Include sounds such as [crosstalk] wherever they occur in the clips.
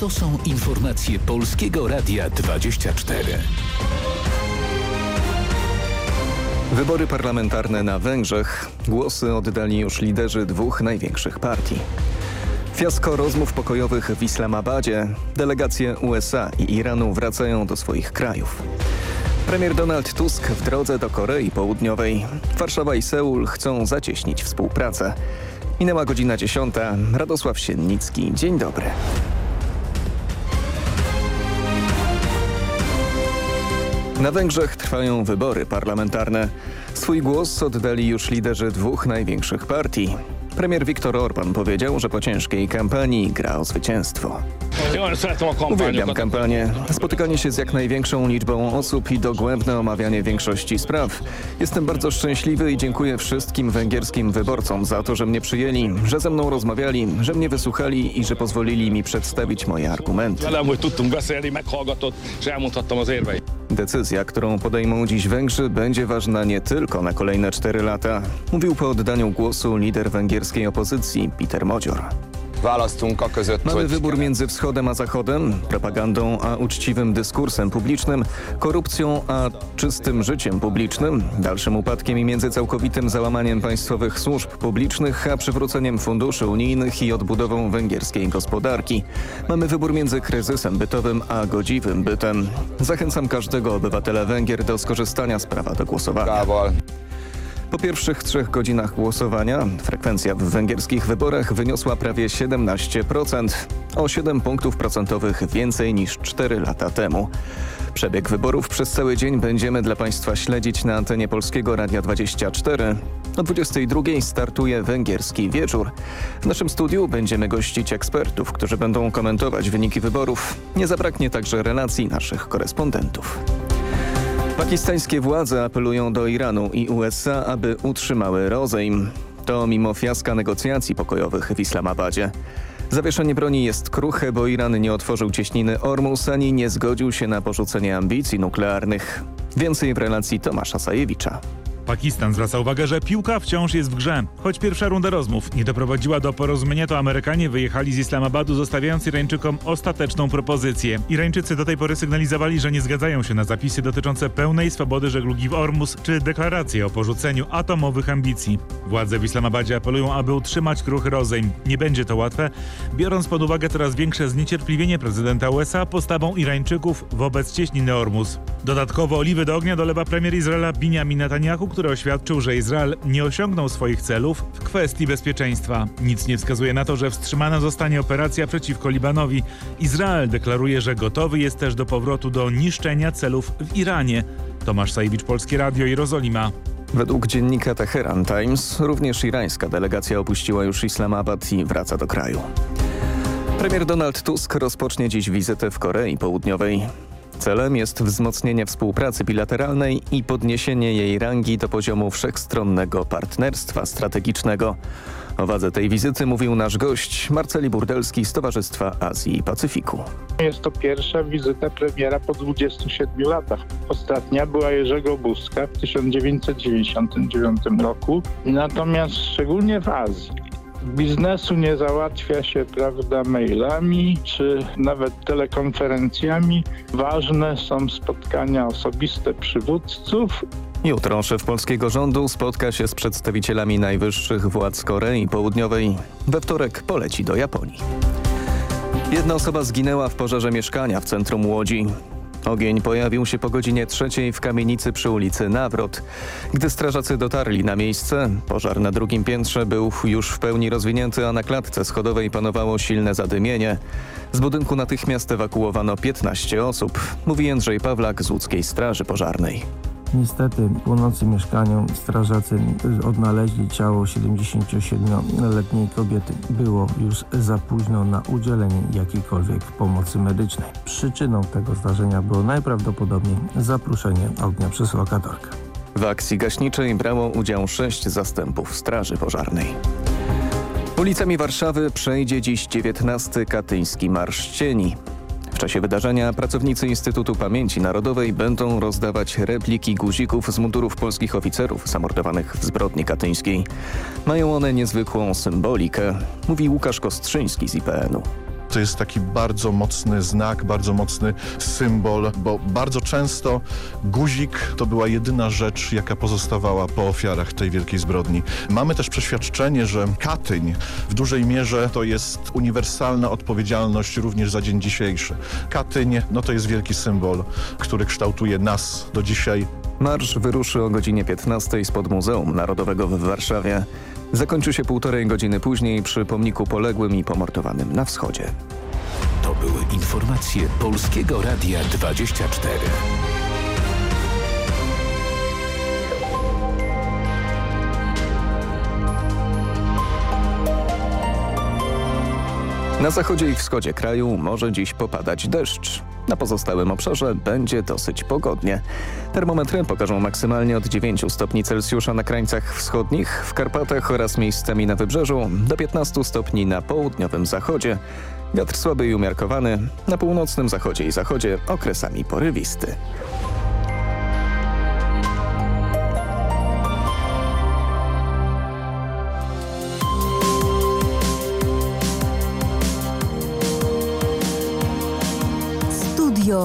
To są informacje Polskiego Radia 24. Wybory parlamentarne na Węgrzech. Głosy oddali już liderzy dwóch największych partii. Fiasko rozmów pokojowych w Islamabadzie. Delegacje USA i Iranu wracają do swoich krajów. Premier Donald Tusk w drodze do Korei Południowej. Warszawa i Seul chcą zacieśnić współpracę. Minęła godzina 10. Radosław Siennicki. Dzień dobry. Na Węgrzech trwają wybory parlamentarne. Swój głos oddali już liderzy dwóch największych partii. Premier Viktor Orban powiedział, że po ciężkiej kampanii gra o zwycięstwo. Uwielbiam kampanię. Spotykanie się z jak największą liczbą osób i dogłębne omawianie większości spraw. Jestem bardzo szczęśliwy i dziękuję wszystkim węgierskim wyborcom za to, że mnie przyjęli, że ze mną rozmawiali, że mnie wysłuchali i że pozwolili mi przedstawić moje argumenty. Decyzja, którą podejmą dziś Węgrzy będzie ważna nie tylko na kolejne cztery lata, mówił po oddaniu głosu lider węgierskiej opozycji Peter Modzior. Mamy wybór między wschodem a zachodem, propagandą a uczciwym dyskursem publicznym, korupcją a czystym życiem publicznym, dalszym upadkiem i między całkowitym załamaniem państwowych służb publicznych a przywróceniem funduszy unijnych i odbudową węgierskiej gospodarki. Mamy wybór między kryzysem bytowym a godziwym bytem. Zachęcam każdego obywatela Węgier do skorzystania z prawa do głosowania. Po pierwszych trzech godzinach głosowania frekwencja w węgierskich wyborach wyniosła prawie 17%, o 7 punktów procentowych więcej niż 4 lata temu. Przebieg wyborów przez cały dzień będziemy dla Państwa śledzić na antenie Polskiego Radia 24. O 22 startuje węgierski wieczór. W naszym studiu będziemy gościć ekspertów, którzy będą komentować wyniki wyborów. Nie zabraknie także relacji naszych korespondentów. Pakistańskie władze apelują do Iranu i USA, aby utrzymały rozejm. To mimo fiaska negocjacji pokojowych w Islamabadzie. Zawieszenie broni jest kruche, bo Iran nie otworzył cieśniny Ormus ani nie zgodził się na porzucenie ambicji nuklearnych. Więcej w relacji Tomasza Sajewicza. Pakistan zwraca uwagę, że piłka wciąż jest w grze. Choć pierwsza runda rozmów nie doprowadziła do porozumienia, to Amerykanie wyjechali z Islamabadu, zostawiając Irańczykom ostateczną propozycję. Irańczycy do tej pory sygnalizowali, że nie zgadzają się na zapisy dotyczące pełnej swobody żeglugi w Ormus czy deklarację o porzuceniu atomowych ambicji. Władze w Islamabadzie apelują, aby utrzymać kruchy rozejm. Nie będzie to łatwe, biorąc pod uwagę coraz większe zniecierpliwienie prezydenta USA postawą Irańczyków wobec cieśniny Ormus. Dodatkowo oliwy do ognia dolewa premier Izraela Binyamin Netanyahu, który oświadczył, że Izrael nie osiągnął swoich celów w kwestii bezpieczeństwa. Nic nie wskazuje na to, że wstrzymana zostanie operacja przeciwko Libanowi. Izrael deklaruje, że gotowy jest też do powrotu do niszczenia celów w Iranie. Tomasz Sajewicz, Polskie Radio, Jerozolima. Według dziennika Teheran Times również irańska delegacja opuściła już Islamabad i wraca do kraju. Premier Donald Tusk rozpocznie dziś wizytę w Korei Południowej. Celem jest wzmocnienie współpracy bilateralnej i podniesienie jej rangi do poziomu wszechstronnego partnerstwa strategicznego. O wadze tej wizyty mówił nasz gość Marceli Burdelski z Towarzystwa Azji i Pacyfiku. Jest to pierwsza wizyta premiera po 27 latach. Ostatnia była Jerzego Buzka w 1999 roku, natomiast szczególnie w Azji. Biznesu nie załatwia się, prawda, mailami czy nawet telekonferencjami. Ważne są spotkania osobiste przywódców. Jutro szef polskiego rządu spotka się z przedstawicielami najwyższych władz Korei Południowej. We wtorek poleci do Japonii. Jedna osoba zginęła w pożarze mieszkania w centrum Łodzi. Ogień pojawił się po godzinie trzeciej w kamienicy przy ulicy Nawrot. Gdy strażacy dotarli na miejsce, pożar na drugim piętrze był już w pełni rozwinięty, a na klatce schodowej panowało silne zadymienie. Z budynku natychmiast ewakuowano 15 osób, mówi Jędrzej Pawlak z łódzkiej Straży Pożarnej. Niestety w północy strażacy odnaleźli ciało 77-letniej kobiety. Było już za późno na udzielenie jakiejkolwiek pomocy medycznej. Przyczyną tego zdarzenia było najprawdopodobniej zapruszenie ognia przez lokatorkę. W akcji gaśniczej brało udział sześć zastępów Straży Pożarnej. Ulicami Warszawy przejdzie dziś 19 Katyński Marsz Cieni. W czasie wydarzenia pracownicy Instytutu Pamięci Narodowej będą rozdawać repliki guzików z mundurów polskich oficerów zamordowanych w zbrodni katyńskiej. Mają one niezwykłą symbolikę, mówi Łukasz Kostrzyński z IPN-u. To jest taki bardzo mocny znak, bardzo mocny symbol, bo bardzo często guzik to była jedyna rzecz, jaka pozostawała po ofiarach tej wielkiej zbrodni. Mamy też przeświadczenie, że Katyń w dużej mierze to jest uniwersalna odpowiedzialność również za dzień dzisiejszy. Katyń no to jest wielki symbol, który kształtuje nas do dzisiaj. Marsz wyruszy o godzinie 15 spod Muzeum Narodowego w Warszawie. Zakończy się półtorej godziny później przy pomniku poległym i pomordowanym na wschodzie. To były informacje Polskiego Radia 24. Na zachodzie i wschodzie kraju może dziś popadać deszcz. Na pozostałym obszarze będzie dosyć pogodnie. Termometry pokażą maksymalnie od 9 stopni Celsjusza na krańcach wschodnich, w Karpatach oraz miejscami na wybrzeżu, do 15 stopni na południowym zachodzie. Wiatr słaby i umiarkowany, na północnym zachodzie i zachodzie okresami porywisty.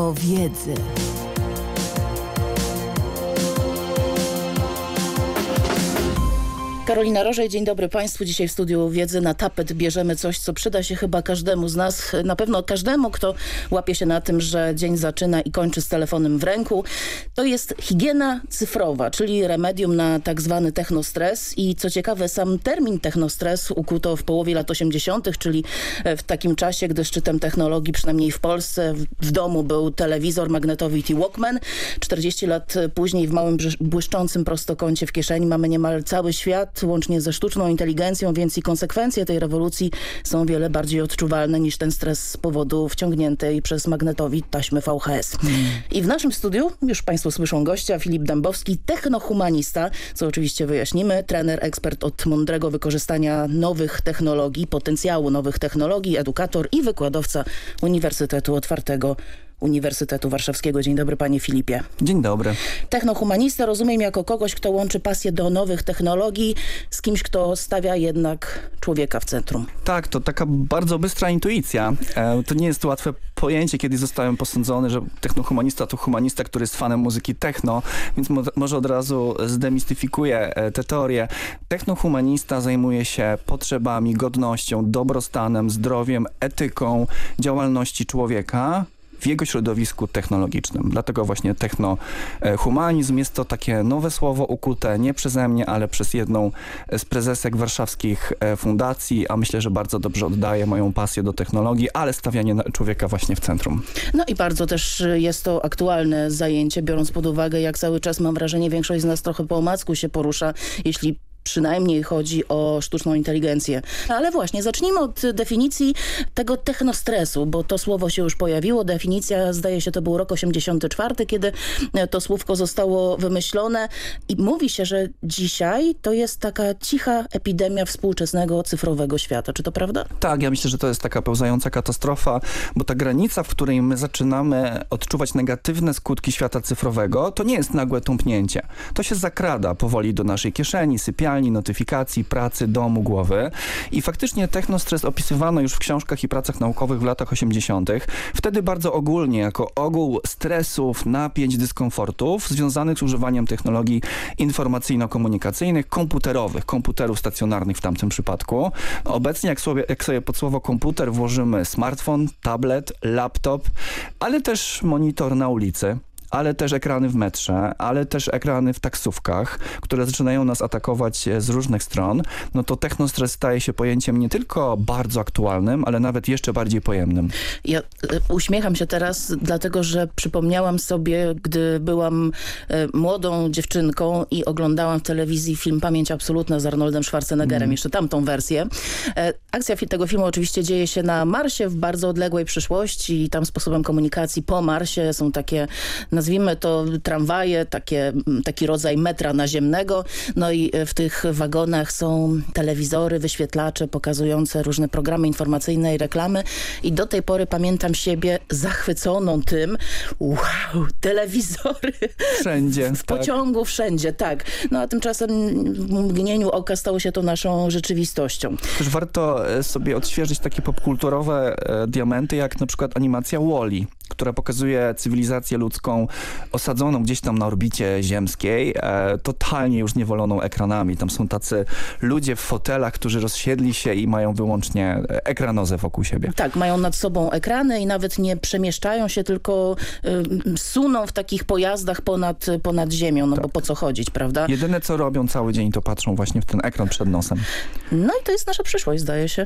Wiedzy. Karolina Rożej, dzień dobry Państwu. Dzisiaj w studiu Wiedzy na tapet bierzemy coś, co przyda się chyba każdemu z nas. Na pewno każdemu, kto łapie się na tym, że dzień zaczyna i kończy z telefonem w ręku. To jest higiena cyfrowa, czyli remedium na tak zwany technostres. I co ciekawe, sam termin technostres ukuto w połowie lat 80., czyli w takim czasie, gdy szczytem technologii, przynajmniej w Polsce, w domu był telewizor magnetowid i Walkman. 40 lat później w małym błyszczącym prostokącie w kieszeni mamy niemal cały świat, łącznie ze sztuczną inteligencją, więc i konsekwencje tej rewolucji są wiele bardziej odczuwalne niż ten stres z powodu wciągniętej przez magnetowid taśmy VHS. I w naszym studiu już Państwo słyszą gościa Filip Dębowski, technohumanista, co oczywiście wyjaśnimy, trener, ekspert od mądrego wykorzystania nowych technologii, potencjału nowych technologii, edukator i wykładowca Uniwersytetu Otwartego Uniwersytetu Warszawskiego. Dzień dobry panie Filipie. Dzień dobry. Technohumanista rozumiem jako kogoś, kto łączy pasję do nowych technologii z kimś, kto stawia jednak człowieka w centrum. Tak, to taka bardzo bystra intuicja. E, to nie jest łatwe pojęcie, kiedy zostałem posądzony, że technohumanista to humanista, który jest fanem muzyki techno, więc mo może od razu zdemistyfikuję e, tę teorię. Technohumanista zajmuje się potrzebami, godnością, dobrostanem, zdrowiem, etyką działalności człowieka, w jego środowisku technologicznym. Dlatego właśnie technohumanizm jest to takie nowe słowo ukute nie przeze mnie, ale przez jedną z prezesek warszawskich e, fundacji, a myślę, że bardzo dobrze oddaje moją pasję do technologii, ale stawianie człowieka właśnie w centrum. No i bardzo też jest to aktualne zajęcie, biorąc pod uwagę, jak cały czas mam wrażenie, większość z nas trochę po omacku się porusza, jeśli przynajmniej chodzi o sztuczną inteligencję. Ale właśnie, zacznijmy od definicji tego technostresu, bo to słowo się już pojawiło. Definicja, zdaje się, to był rok 84, kiedy to słówko zostało wymyślone i mówi się, że dzisiaj to jest taka cicha epidemia współczesnego cyfrowego świata. Czy to prawda? Tak, ja myślę, że to jest taka pełzająca katastrofa, bo ta granica, w której my zaczynamy odczuwać negatywne skutki świata cyfrowego, to nie jest nagłe tąpnięcie. To się zakrada powoli do naszej kieszeni, sypialni, sypialni, notyfikacji, pracy, domu, głowy. I faktycznie technostres opisywano już w książkach i pracach naukowych w latach 80. Wtedy bardzo ogólnie, jako ogół stresów, napięć, dyskomfortów związanych z używaniem technologii informacyjno-komunikacyjnych, komputerowych, komputerów stacjonarnych w tamtym przypadku. Obecnie jak sobie, jak sobie pod słowo komputer włożymy smartfon, tablet, laptop, ale też monitor na ulicy ale też ekrany w metrze, ale też ekrany w taksówkach, które zaczynają nas atakować z różnych stron, no to technostres staje się pojęciem nie tylko bardzo aktualnym, ale nawet jeszcze bardziej pojemnym. Ja e, uśmiecham się teraz, dlatego że przypomniałam sobie, gdy byłam e, młodą dziewczynką i oglądałam w telewizji film Pamięć Absolutna z Arnoldem Schwarzeneggerem, mm. jeszcze tamtą wersję. E, akcja tego filmu oczywiście dzieje się na Marsie w bardzo odległej przyszłości i tam sposobem komunikacji po Marsie są takie nazwijmy to tramwaje, takie, taki rodzaj metra naziemnego. No i w tych wagonach są telewizory, wyświetlacze pokazujące różne programy informacyjne i reklamy. I do tej pory pamiętam siebie zachwyconą tym, wow, [laughs] telewizory. Wszędzie. W tak. pociągu, wszędzie, tak. No a tymczasem w mgnieniu oka stało się to naszą rzeczywistością. Też warto e, sobie odświeżyć takie popkulturowe e, diamenty, jak na przykład animacja Wally która pokazuje cywilizację ludzką osadzoną gdzieś tam na orbicie ziemskiej, e, totalnie już niewoloną ekranami. Tam są tacy ludzie w fotelach, którzy rozsiedli się i mają wyłącznie ekranozę wokół siebie. Tak, mają nad sobą ekrany i nawet nie przemieszczają się, tylko y, suną w takich pojazdach ponad, ponad ziemią, no tak. bo po co chodzić, prawda? Jedyne co robią cały dzień to patrzą właśnie w ten ekran przed nosem. No i to jest nasza przyszłość, zdaje się.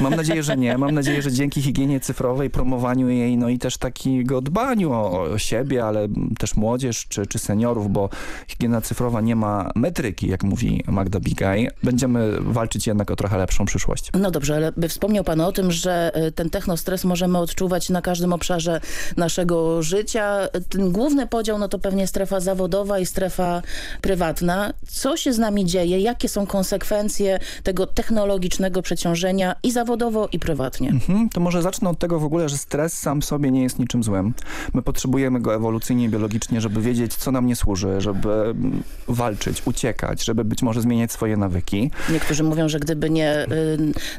Mam [laughs] nadzieję, że nie. Mam nadzieję, że dzięki higienie cyfrowej, promowaniu jej, no i też takiego dbaniu o, o siebie, ale też młodzież czy, czy seniorów, bo higiena cyfrowa nie ma metryki, jak mówi Magda Bigaj. Będziemy walczyć jednak o trochę lepszą przyszłość. No dobrze, ale by wspomniał pan o tym, że e, ten technostres możemy odczuwać na każdym obszarze naszego życia. Ten główny podział no to pewnie strefa zawodowa i strefa prywatna. Co się z nami dzieje? Jakie są konsekwencje tego technologicznego przeciążenia i zawodowo i prywatnie? Mhm, to może zacznę od tego w ogóle, że stres sam sobie nie jest niczym złym. My potrzebujemy go ewolucyjnie, biologicznie, żeby wiedzieć, co nam nie służy, żeby mm, walczyć, uciekać, żeby być może zmieniać swoje nawyki. Niektórzy mówią, że gdyby nie y,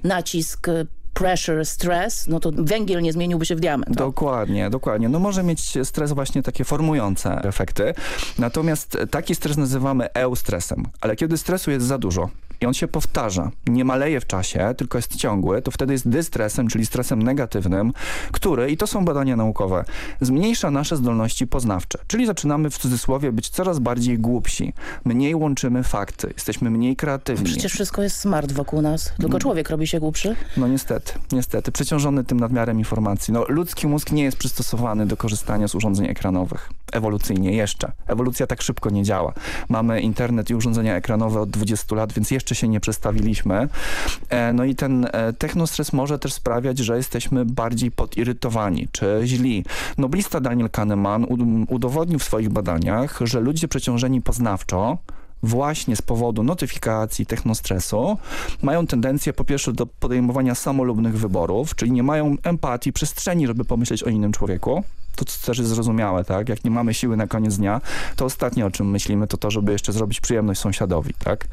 nacisk pressure, stress, no to węgiel nie zmieniłby się w diament. Dokładnie, dokładnie. No może mieć stres właśnie takie formujące efekty. Natomiast taki stres nazywamy eustresem. Ale kiedy stresu jest za dużo, i on się powtarza, nie maleje w czasie, tylko jest ciągły, to wtedy jest dystresem, czyli stresem negatywnym, który, i to są badania naukowe, zmniejsza nasze zdolności poznawcze. Czyli zaczynamy w cudzysłowie być coraz bardziej głupsi. Mniej łączymy fakty, jesteśmy mniej kreatywni. Przecież wszystko jest smart wokół nas, tylko mm. człowiek robi się głupszy. No niestety, niestety. Przeciążony tym nadmiarem informacji. No, ludzki mózg nie jest przystosowany do korzystania z urządzeń ekranowych. Ewolucyjnie jeszcze. Ewolucja tak szybko nie działa. Mamy internet i urządzenia ekranowe od 20 lat, więc jeszcze jeszcze się nie przestawiliśmy. E, no i ten e, technostres może też sprawiać, że jesteśmy bardziej podirytowani czy źli. Noblista Daniel Kahneman udowodnił w swoich badaniach, że ludzie przeciążeni poznawczo właśnie z powodu notyfikacji, technostresu mają tendencję po pierwsze do podejmowania samolubnych wyborów, czyli nie mają empatii, przestrzeni, żeby pomyśleć o innym człowieku to też jest zrozumiałe, tak? Jak nie mamy siły na koniec dnia, to ostatnie o czym myślimy to to, żeby jeszcze zrobić przyjemność sąsiadowi, tak?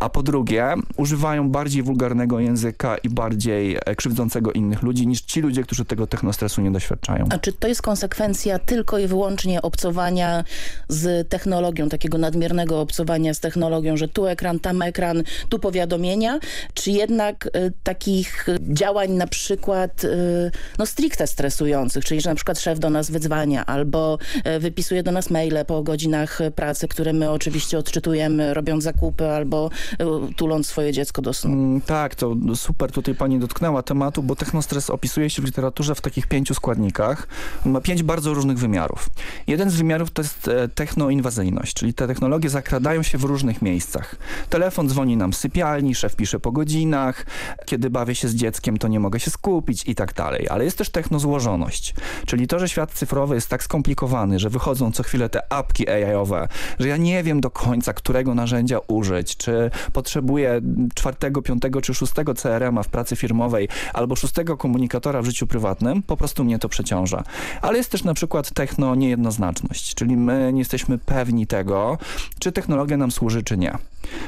A po drugie, używają bardziej wulgarnego języka i bardziej e, krzywdzącego innych ludzi niż ci ludzie, którzy tego technostresu nie doświadczają. A czy to jest konsekwencja tylko i wyłącznie obcowania z technologią, takiego nadmiernego obcowania z technologią, że tu ekran, tam ekran, tu powiadomienia, czy jednak y, takich działań na przykład y, no stricte stresujących, czyli że na przykład szef do nas wyzwania albo e, wypisuje do nas maile po godzinach pracy, które my oczywiście odczytujemy, robiąc zakupy albo e, tuląc swoje dziecko do snu. Mm, tak, to super tutaj pani dotknęła tematu, bo technostres opisuje się w literaturze w takich pięciu składnikach. Ma pięć bardzo różnych wymiarów. Jeden z wymiarów to jest e, technoinwazyjność, czyli te technologie zakradają się w różnych miejscach. Telefon dzwoni nam z sypialni, szef pisze po godzinach, kiedy bawię się z dzieckiem, to nie mogę się skupić i tak dalej. Ale jest też technozłożoność, czyli to, że świat świat cyfrowy jest tak skomplikowany, że wychodzą co chwilę te apki AI-owe, że ja nie wiem do końca, którego narzędzia użyć, czy potrzebuję czwartego, piątego czy szóstego CRM-a w pracy firmowej albo szóstego komunikatora w życiu prywatnym, po prostu mnie to przeciąża. Ale jest też na przykład techno niejednoznaczność, czyli my nie jesteśmy pewni tego, czy technologia nam służy, czy nie.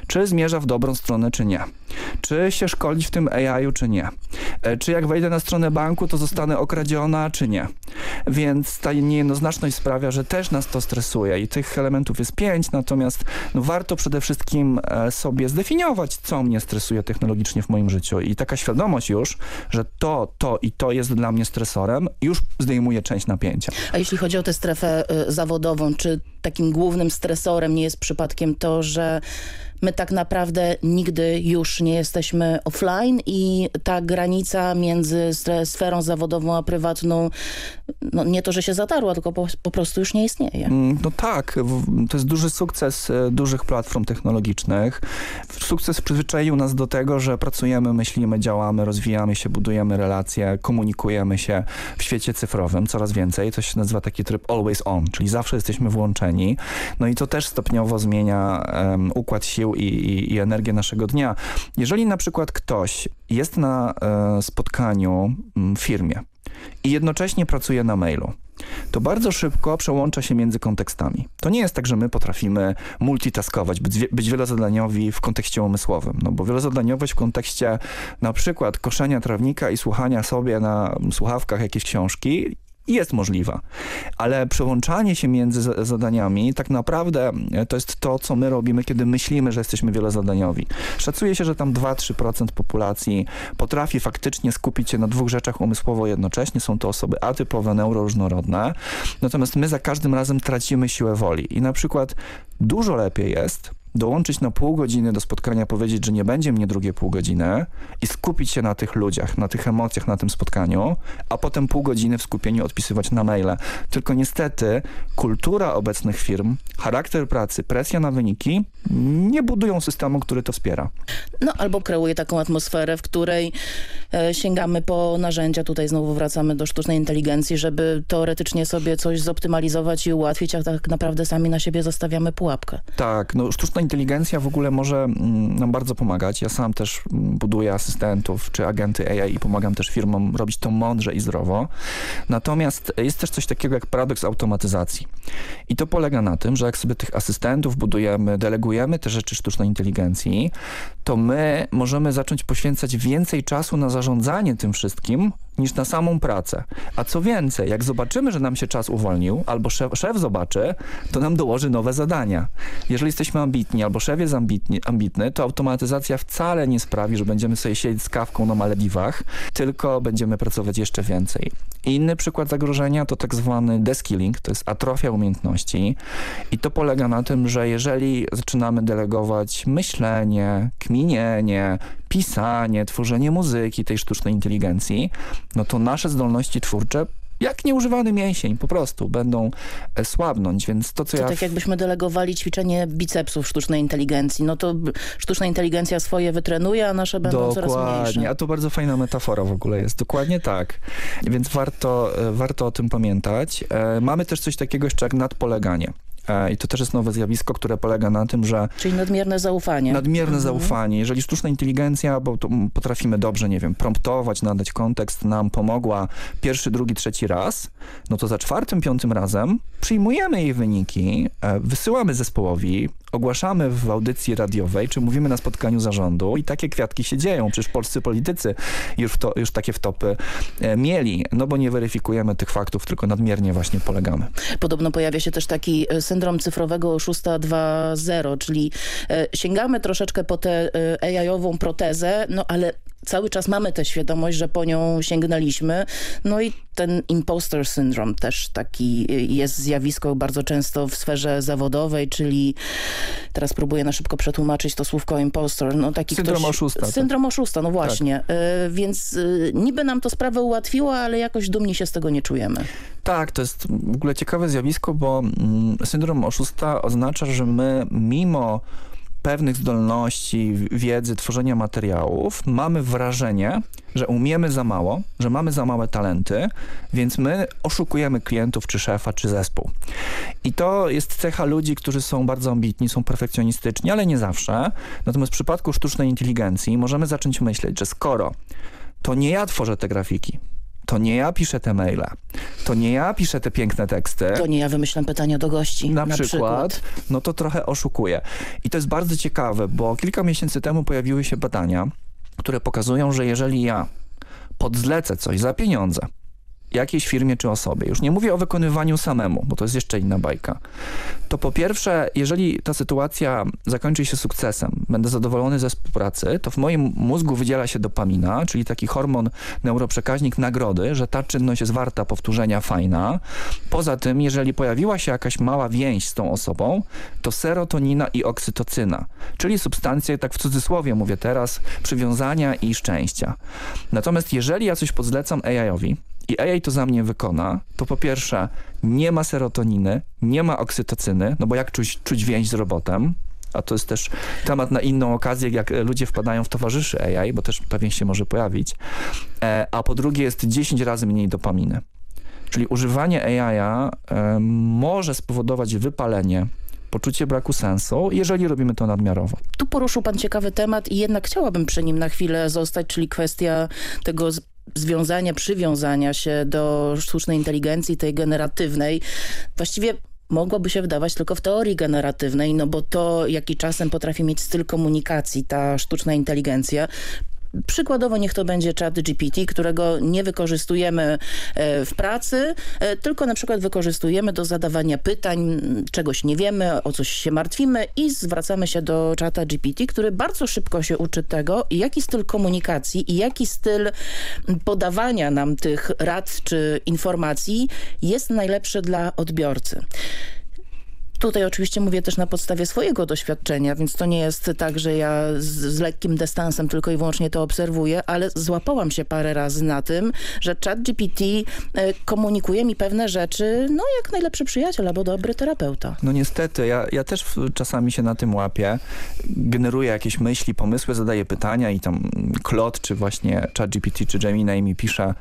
Czy zmierza w dobrą stronę, czy nie. Czy się szkolić w tym AI-u, czy nie. E, czy jak wejdę na stronę banku, to zostanę okradziona, czy nie. Więc ta niejednoznaczność sprawia, że też nas to stresuje i tych elementów jest pięć, natomiast no, warto przede wszystkim e, sobie zdefiniować, co mnie stresuje technologicznie w moim życiu i taka świadomość już, że to, to i to jest dla mnie stresorem, już zdejmuje część napięcia. A jeśli chodzi o tę strefę y, zawodową, czy takim głównym stresorem nie jest przypadkiem to, że my tak naprawdę nigdy już nie jesteśmy offline i ta granica między sferą zawodową a prywatną no nie to, że się zatarła, tylko po, po prostu już nie istnieje. Mm, no tak, to jest duży sukces e, dużych platform technologicznych. Sukces przyzwyczaił nas do tego, że pracujemy, myślimy, działamy, rozwijamy się, budujemy relacje, komunikujemy się w świecie cyfrowym coraz więcej. To się nazywa taki tryb always on, czyli zawsze jesteśmy włączeni. No i to też stopniowo zmienia um, układ sił i, i, i, energię naszego dnia. Jeżeli na przykład ktoś jest na e, spotkaniu w firmie i jednocześnie pracuje na mailu, to bardzo szybko przełącza się między kontekstami. To nie jest tak, że my potrafimy multitaskować, być, być wielozadaniowi w kontekście umysłowym, no bo wielozadaniowość w kontekście na przykład koszenia trawnika i słuchania sobie na słuchawkach jakiejś książki jest możliwa. Ale przełączanie się między zadaniami tak naprawdę e, to jest to, co my robimy, kiedy myślimy, że jesteśmy wielozadaniowi. Szacuje się, że tam 2-3% populacji potrafi faktycznie skupić się na dwóch rzeczach umysłowo jednocześnie. Są to osoby atypowe, neuroróżnorodne. Natomiast my za każdym razem tracimy siłę woli. I na przykład dużo lepiej jest dołączyć na pół godziny do spotkania, powiedzieć, że nie będzie mnie drugie pół godziny i skupić się na tych ludziach, na tych emocjach, na tym spotkaniu, a potem pół godziny w skupieniu odpisywać na maile. Tylko niestety kultura obecnych firm, charakter pracy, presja na wyniki nie budują systemu, który to wspiera. No albo kreuje taką atmosferę, w której e, sięgamy po narzędzia, tutaj znowu wracamy do sztucznej inteligencji, żeby teoretycznie sobie coś zoptymalizować i ułatwić, a tak naprawdę sami na siebie zostawiamy pułapkę. Tak, no sztuczna inteligencja w ogóle może mm, nam bardzo pomagać. Ja sam też mm, buduję asystentów czy agenty AI i pomagam też firmom robić to mądrze i zdrowo. Natomiast jest też coś takiego jak paradoks automatyzacji. I to polega na tym, że jak sobie tych asystentów budujemy, delegujemy te rzeczy sztucznej inteligencji, to my możemy zacząć poświęcać więcej czasu na zarządzanie tym wszystkim, niż na samą pracę. A co więcej, jak zobaczymy, że nam się czas uwolnił, albo szef, szef zobaczy, to nam dołoży nowe zadania. Jeżeli jesteśmy ambitni, albo szef jest ambitni, ambitny, to automatyzacja wcale nie sprawi, że będziemy sobie siedzieć z kawką na Malediwach, tylko będziemy pracować jeszcze więcej. Inny przykład zagrożenia to tak zwany deskilling, to jest atrofia umiejętności i to polega na tym, że jeżeli zaczynamy delegować myślenie, kminienie, pisanie, tworzenie muzyki tej sztucznej inteligencji, no to nasze zdolności twórcze jak nieużywany mięsień, po prostu będą e, słabnąć, więc to co to ja... tak jakbyśmy delegowali ćwiczenie bicepsów sztucznej inteligencji, no to sztuczna inteligencja swoje wytrenuje, a nasze będą Dokładnie. coraz mniejsze. a to bardzo fajna metafora w ogóle jest, dokładnie tak, więc warto, e, warto o tym pamiętać. E, mamy też coś takiego jeszcze jak nadpoleganie. E, I to też jest nowe zjawisko, które polega na tym, że... Czyli nadmierne zaufanie. Nadmierne mhm. zaufanie. Jeżeli sztuczna inteligencja, bo potrafimy dobrze, nie wiem, promptować, nadać kontekst, nam pomogła pierwszy, drugi, trzeci raz, no to za czwartym, piątym razem przyjmujemy jej wyniki, e, wysyłamy zespołowi, ogłaszamy w audycji radiowej, czy mówimy na spotkaniu zarządu i takie kwiatki się dzieją. Przecież polscy politycy już, to, już takie wtopy e, mieli, no bo nie weryfikujemy tych faktów, tylko nadmiernie właśnie polegamy. Podobno pojawia się też taki syndrom cyfrowego oszusta 2.0, czyli e, sięgamy troszeczkę po tę AI-ową protezę, no ale cały czas mamy tę świadomość, że po nią sięgnęliśmy. No i ten imposter syndrom też taki jest zjawisko bardzo często w sferze zawodowej, czyli teraz próbuję na szybko przetłumaczyć to słówko impostor. No, taki syndrom ktoś, oszusta. Tak. Syndrom oszusta, no właśnie. Tak. Y, więc y, niby nam to sprawę ułatwiło, ale jakoś dumni się z tego nie czujemy. Tak, to jest w ogóle ciekawe zjawisko, bo mm, syndrom oszusta oznacza, że my mimo pewnych zdolności, wiedzy, tworzenia materiałów, mamy wrażenie, że umiemy za mało, że mamy za małe talenty, więc my oszukujemy klientów, czy szefa, czy zespół. I to jest cecha ludzi, którzy są bardzo ambitni, są perfekcjonistyczni, ale nie zawsze. Natomiast w przypadku sztucznej inteligencji możemy zacząć myśleć, że skoro to nie ja tworzę te grafiki, to nie ja piszę te maile, to nie ja piszę te piękne teksty. To nie ja wymyślam pytania do gości. Na, na przykład, przykład, no to trochę oszukuję. I to jest bardzo ciekawe, bo kilka miesięcy temu pojawiły się badania, które pokazują, że jeżeli ja podzlecę coś za pieniądze, jakiejś firmie czy osobie, już nie mówię o wykonywaniu samemu, bo to jest jeszcze inna bajka, to po pierwsze, jeżeli ta sytuacja zakończy się sukcesem, będę zadowolony ze współpracy, to w moim mózgu wydziela się dopamina, czyli taki hormon, neuroprzekaźnik nagrody, że ta czynność jest warta powtórzenia, fajna. Poza tym, jeżeli pojawiła się jakaś mała więź z tą osobą, to serotonina i oksytocyna, czyli substancje, tak w cudzysłowie mówię teraz, przywiązania i szczęścia. Natomiast jeżeli ja coś podzlecam AI-owi, i AI to za mnie wykona, to po pierwsze nie ma serotoniny, nie ma oksytocyny, no bo jak czuć, czuć więź z robotem, a to jest też temat na inną okazję, jak ludzie wpadają w towarzyszy AI, bo też ta się może pojawić. E, a po drugie jest 10 razy mniej dopaminy. Czyli używanie AI e, może spowodować wypalenie, poczucie braku sensu, jeżeli robimy to nadmiarowo. Tu poruszył pan ciekawy temat i jednak chciałabym przy nim na chwilę zostać, czyli kwestia tego związania, przywiązania się do sztucznej inteligencji, tej generatywnej. Właściwie mogłoby się wydawać tylko w teorii generatywnej, no bo to, jaki czasem potrafi mieć styl komunikacji ta sztuczna inteligencja, Przykładowo niech to będzie chat GPT, którego nie wykorzystujemy e, w pracy, e, tylko na przykład wykorzystujemy do zadawania pytań, czegoś nie wiemy, o coś się martwimy i zwracamy się do czata GPT, który bardzo szybko się uczy tego, jaki styl komunikacji i jaki styl podawania nam tych rad czy informacji jest najlepszy dla odbiorcy. Tutaj oczywiście mówię też na podstawie swojego doświadczenia, więc to nie jest tak, że ja z, z, lekkim dystansem tylko i wyłącznie to obserwuję, ale złapałam się parę razy na tym, że chat GPT e, komunikuje mi pewne rzeczy, no jak najlepszy przyjaciel albo dobry terapeuta. No niestety, ja, ja też czasami się na tym łapię. Generuję jakieś myśli, pomysły, zadaję pytania i tam Claude, czy właśnie chat GPT, czy Gemini mi pisze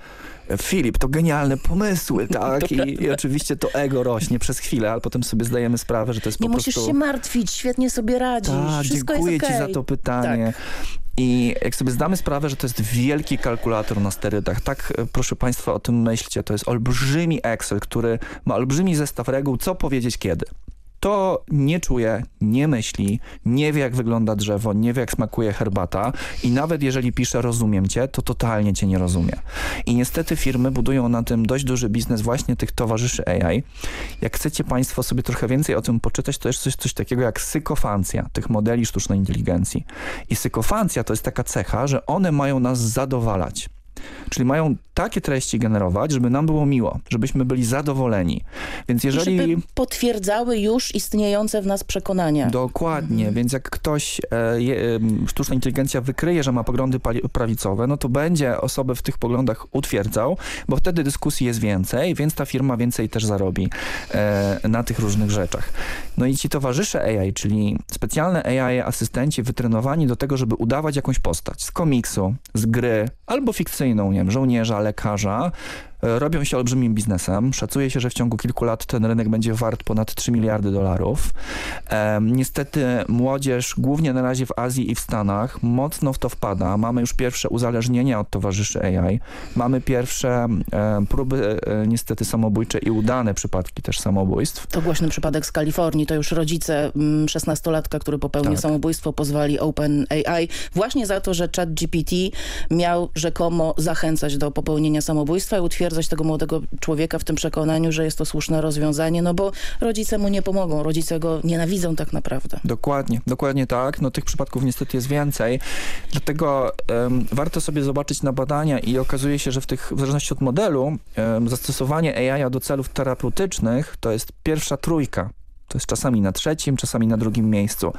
Filip, to genialne pomysły, [laughs] tak? I, I, oczywiście to ego rośnie przez chwilę, ale potem sobie zdajemy sprawę, że to jest Nie po prostu... Nie musisz się martwić, świetnie sobie radzisz, tak, Wszystko dziękuję jest okay. ci za to pytanie. Tak. I jak sobie zdamy sprawę, że to jest wielki kalkulator na sterydach, tak e, proszę Państwa o tym myślcie, to jest olbrzymi Excel, który ma olbrzymi zestaw reguł, co powiedzieć kiedy to nie czuje, nie myśli, nie wie jak wygląda drzewo, nie wie jak smakuje herbata i nawet jeżeli pisze rozumiem cię, to totalnie cię nie rozumie. I niestety firmy budują na tym dość duży biznes właśnie tych towarzyszy AI. Jak chcecie Państwo sobie trochę więcej o tym poczytać, to jest coś, coś takiego jak sykofancja tych modeli sztucznej inteligencji. I sykofancja to jest taka cecha, że one mają nas zadowalać. Czyli mają takie treści generować, żeby nam było miło, żebyśmy byli zadowoleni. Więc jeżeli... I żeby potwierdzały już istniejące w nas przekonania. Dokładnie, mhm. więc jak ktoś, e, e, sztuczna inteligencja wykryje, że ma poglądy prawicowe, no to będzie osobę w tych poglądach utwierdzał, bo wtedy dyskusji jest więcej, więc ta firma więcej też zarobi e, na tych różnych rzeczach. No i ci towarzysze AI, czyli specjalne AI asystenci wytrenowani do tego, żeby udawać jakąś postać z komiksu, z gry albo nie wiem, żołnierza, lekarza, robią się olbrzymim biznesem. Szacuje się, że w ciągu kilku lat ten rynek będzie wart ponad 3 miliardy dolarów. E, niestety młodzież, głównie na razie w Azji i w Stanach, mocno w to wpada. Mamy już pierwsze uzależnienia od towarzyszy AI. Mamy pierwsze e, próby e, niestety samobójcze i udane przypadki też samobójstw. To głośny przypadek z Kalifornii. To już rodzice 16-latka, mm, który popełnił tak. samobójstwo, pozwali OpenAI właśnie za to, że chat GPT miał rzekomo zachęcać do popełnienia samobójstwa i utwierdzać utwierdzać tego młodego człowieka w tym przekonaniu, że jest to słuszne rozwiązanie, no bo rodzice mu nie pomogą, rodzice go nienawidzą tak naprawdę. Dokładnie, dokładnie tak. No tych przypadków niestety jest więcej. Dlatego um, warto sobie zobaczyć na badania i okazuje się, że w tych, w zależności od modelu, um, zastosowanie AI do celów terapeutycznych to jest pierwsza trójka. To jest czasami na trzecim, czasami na drugim miejscu.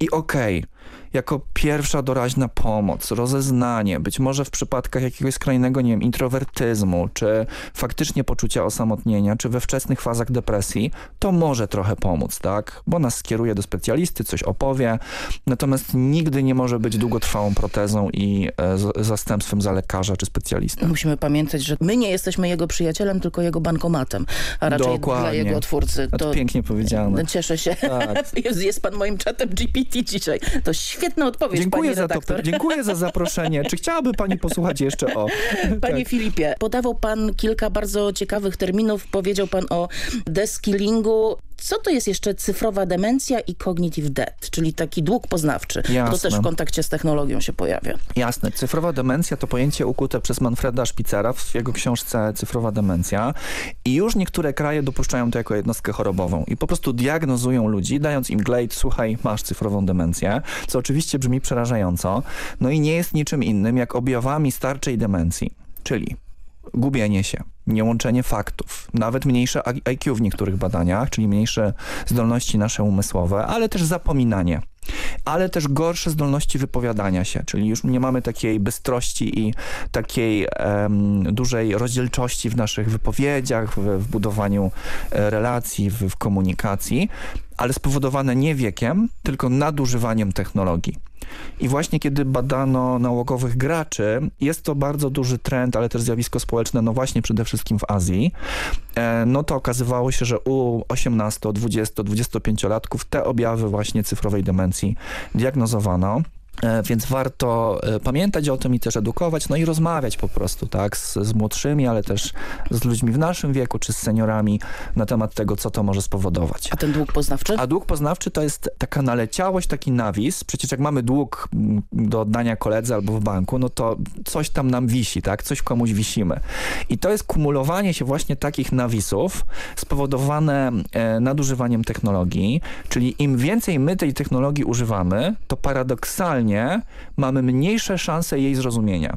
I okej, okay, jako pierwsza doraźna pomoc, rozeznanie, być może w przypadkach jakiegoś skrajnego, nie wiem, introwertyzmu, czy faktycznie poczucia osamotnienia, czy we wczesnych fazach depresji, to może trochę pomóc, tak? Bo nas skieruje do specjalisty, coś opowie, natomiast nigdy nie może być długotrwałą protezą i e, zastępstwem za lekarza czy specjalistę. Musimy pamiętać, że my nie jesteśmy jego przyjacielem, tylko jego bankomatem, a raczej Dokładnie. dla jego twórcy. To, to pięknie powiedziane. Cieszę się. Tak. [laughs] jest, jest pan moim czatem GPT dzisiaj. To świetna odpowiedź, dziękuję za to, Dziękuję za [laughs] zaproszenie. Czy chciałaby pani posłuchać jeszcze o... Panie tak. Filipie, podawał pan kilka bardzo ciekawych terminów. Powiedział pan o deskillingu. Co to jest jeszcze cyfrowa demencja i cognitive debt, czyli taki dług poznawczy? Jasne. To też w kontakcie z technologią się pojawia. Jasne. Cyfrowa demencja to pojęcie ukute przez Manfreda Spicera w jego książce Cyfrowa demencja i już niektóre kraje dopuszczają to jako jednostkę chorobową i po prostu diagnozują ludzi, dając im glejt, słuchaj, masz cyfrową demencję, co oczywiście brzmi przerażająco, no i nie jest niczym innym jak objawami starczej demencji, czyli gubienie się, niełączenie faktów, nawet mniejsze IQ w niektórych badaniach, czyli mniejsze zdolności nasze umysłowe, ale też zapominanie. Ale też gorsze zdolności wypowiadania się, czyli już nie mamy takiej bystrości i takiej um, dużej rozdzielczości w naszych wypowiedziach, w, w budowaniu e, relacji, w, w komunikacji, ale spowodowane nie wiekiem, tylko nadużywaniem technologii. I właśnie kiedy badano nałogowych graczy, jest to bardzo duży trend, ale też zjawisko społeczne, no właśnie przede wszystkim w Azji, e, no to okazywało się, że u 18, 20, 25-latków te objawy właśnie cyfrowej demencji diagnozowano. E, więc warto e, pamiętać o tym i też edukować, no i rozmawiać po prostu, tak, z, z, młodszymi, ale też z ludźmi w naszym wieku, czy z seniorami na temat tego, co to może spowodować. A ten dług poznawczy? A dług poznawczy to jest taka naleciałość, taki nawis. Przecież jak mamy dług mm, do oddania koledze albo w banku, no to coś tam nam wisi, tak, coś komuś wisimy. I to jest kumulowanie się właśnie takich nawisów spowodowane e, nadużywaniem technologii, czyli im więcej my tej technologii używamy, to paradoksalnie mamy mniejsze szanse jej zrozumienia.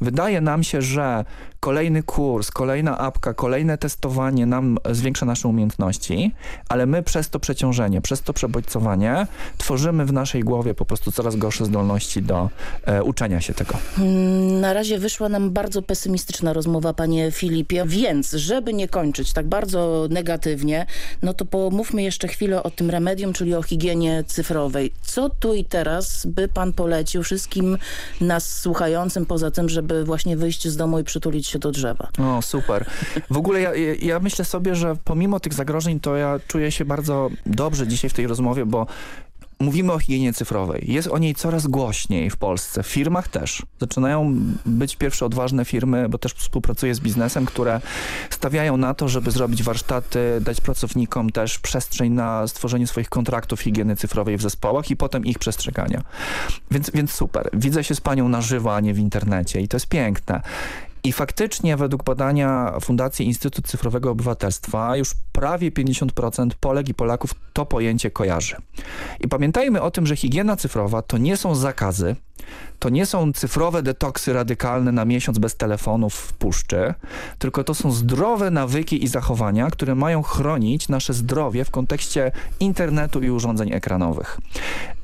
Wydaje nam się, że kolejny kurs, kolejna apka, kolejne testowanie nam zwiększa nasze umiejętności, ale my przez to przeciążenie, przez to przebodźcowanie tworzymy w naszej głowie po prostu coraz gorsze zdolności do e, uczenia się tego. Mm, na razie wyszła nam bardzo pesymistyczna rozmowa, panie Filipie, więc żeby nie kończyć tak bardzo negatywnie, no to pomówmy jeszcze chwilę o tym remedium, czyli o higienie cyfrowej. Co tu i teraz by pan polecił wszystkim nas słuchającym, poza tym, żeby właśnie wyjść z domu i przytulić się do drzewa. O, super. W ogóle ja, ja myślę sobie, że pomimo tych zagrożeń, to ja czuję się bardzo dobrze dzisiaj w tej rozmowie, bo Mówimy o higienie cyfrowej. Jest o niej coraz głośniej w Polsce. W firmach też. Zaczynają być pierwsze odważne firmy, bo też współpracuję z biznesem, które stawiają na to, żeby zrobić warsztaty, dać pracownikom też przestrzeń na stworzenie swoich kontraktów higieny cyfrowej w zespołach i potem ich przestrzegania. Więc, więc super. Widzę się z panią na żywo, a nie w internecie i to jest piękne. I faktycznie według badania Fundacji Instytut Cyfrowego Obywatelstwa już prawie 50% Polek i Polaków to pojęcie kojarzy. I pamiętajmy o tym, że higiena cyfrowa to nie są zakazy, to nie są cyfrowe detoksy radykalne na miesiąc bez telefonów w puszczy, tylko to są zdrowe nawyki i zachowania, które mają chronić nasze zdrowie w kontekście internetu i urządzeń ekranowych.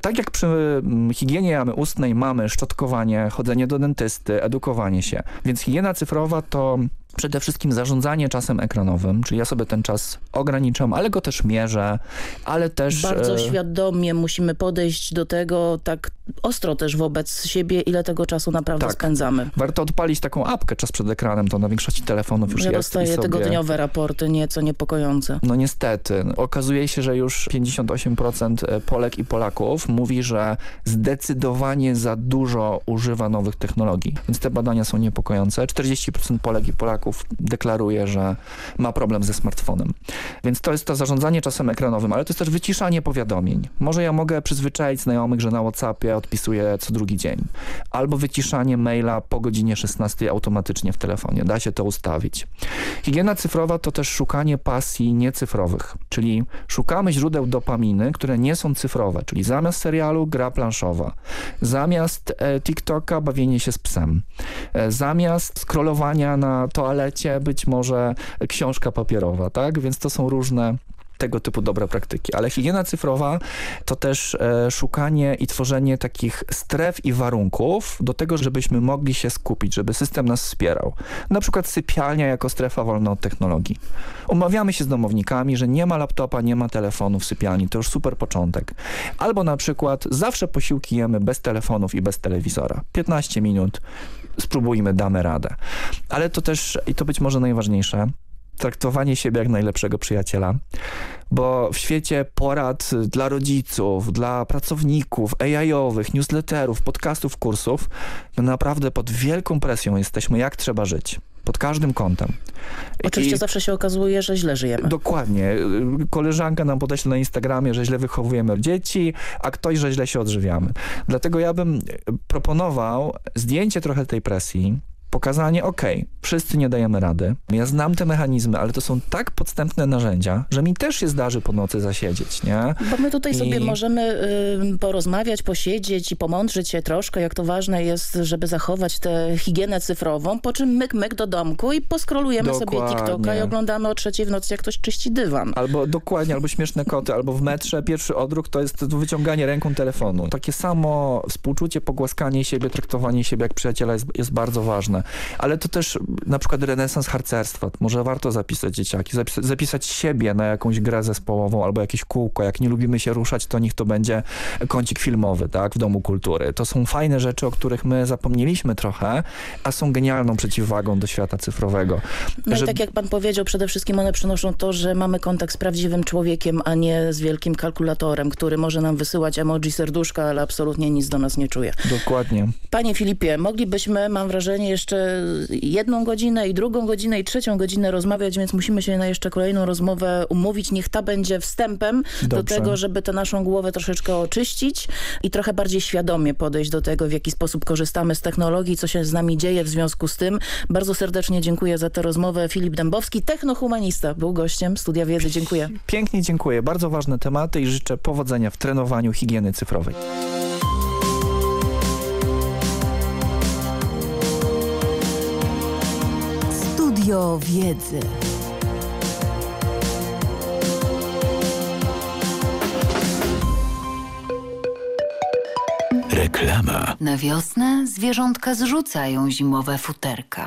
Tak jak przy mm, higienie jamy ustnej mamy szczotkowanie, chodzenie do dentysty, edukowanie się, więc higiena cyfrowa to przede wszystkim zarządzanie czasem ekranowym, czyli ja sobie ten czas ograniczam, ale go też mierzę, ale też... Bardzo e, świadomie musimy podejść do tego tak ostro też wobec siebie, ile tego czasu naprawdę tak. spędzamy. Warto odpalić taką apkę czas przed ekranem, to na większości telefonów już ja jest. dostaję sobie... tygodniowe raporty, nieco niepokojące. No niestety. Okazuje się, że już 58% e, Polek i Polaków mówi, że zdecydowanie za dużo używa nowych technologii, więc te badania są niepokojące. 40% Polek i Polaków Polaków deklaruje, że ma problem ze smartfonem. Więc to jest to zarządzanie czasem ekranowym, ale to jest też wyciszanie powiadomień. Może ja mogę przyzwyczaić znajomych, że na Whatsappie odpisuję co drugi dzień. Albo wyciszanie maila po godzinie 16 automatycznie w telefonie. Da się to ustawić. Higiena cyfrowa to też szukanie pasji niecyfrowych, czyli szukamy źródeł dopaminy, które nie są cyfrowe, czyli zamiast serialu gra planszowa, zamiast e, TikToka bawienie się z psem, e, zamiast scrollowania na toalecie toalecie, być może książka papierowa, tak? Więc to są różne tego typu dobre praktyki. Ale higiena cyfrowa to też e, szukanie i tworzenie takich stref i warunków do tego, żebyśmy mogli się skupić, żeby system nas wspierał. Na przykład sypialnia jako strefa wolna od technologii. Umawiamy się z domownikami, że nie ma laptopa, nie ma telefonu w sypialni. To już super początek. Albo na przykład zawsze posiłki jemy bez telefonów i bez telewizora. 15 minut, spróbujmy, damy radę. Ale to też, i to być może najważniejsze, traktowanie siebie jak najlepszego przyjaciela, bo w świecie porad dla rodziców, dla pracowników, AI-owych, newsletterów, podcastów, kursów, my naprawdę pod wielką presją jesteśmy, jak trzeba żyć pod każdym kątem. Oczywiście I zawsze się okazuje, że źle żyjemy. Dokładnie. Koleżanka nam podeśle na Instagramie, że źle wychowujemy dzieci, a ktoś, że źle się odżywiamy. Dlatego ja bym proponował zdjęcie trochę tej presji, Pokazanie, okej, okay, wszyscy nie dajemy rady. Ja znam te mechanizmy, ale to są tak podstępne narzędzia, że mi też się zdarzy po nocy zasiedzieć, nie? Bo my tutaj I... sobie możemy y, porozmawiać, posiedzieć i pomądrzyć się troszkę, jak to ważne jest, żeby zachować tę higienę cyfrową, po czym myk, myk do domku i poskrolujemy dokładnie. sobie TikToka i oglądamy o trzeciej w nocy, jak ktoś czyści dywan. Albo dokładnie, albo śmieszne koty, albo w metrze pierwszy odruch to jest wyciąganie ręką telefonu. Takie samo współczucie, pogłaskanie siebie, traktowanie siebie jak przyjaciela jest, jest bardzo ważne. Ale to też na przykład renesans harcerstwa. Może warto zapisać dzieciaki, zapisać, zapisać siebie na jakąś grę zespołową albo jakieś kółko. Jak nie lubimy się ruszać, to niech to będzie kącik filmowy, tak, w Domu Kultury. To są fajne rzeczy, o których my zapomnieliśmy trochę, a są genialną przeciwwagą do świata cyfrowego. No że... i tak jak pan powiedział, przede wszystkim one przynoszą to, że mamy kontakt z prawdziwym człowiekiem, a nie z wielkim kalkulatorem, który może nam wysyłać emoji serduszka, ale absolutnie nic do nas nie czuje. Dokładnie. Panie Filipie, moglibyśmy, mam wrażenie, jeszcze jedną godzinę i drugą godzinę i trzecią godzinę rozmawiać, więc musimy się na jeszcze kolejną rozmowę umówić. Niech ta będzie wstępem Dobrze. do tego, żeby tę naszą głowę troszeczkę oczyścić i trochę bardziej świadomie podejść do tego, w jaki sposób korzystamy z technologii, co się z nami dzieje w związku z tym. Bardzo serdecznie dziękuję za tę rozmowę. Filip Dębowski, technohumanista, był gościem Studia Wiedzy. Dziękuję. Pięknie dziękuję. Bardzo ważne tematy i życzę powodzenia w trenowaniu higieny cyfrowej. Studio Wiedzy. Reklama. Na wiosnę zwierzątka zrzucają zimowe futerka.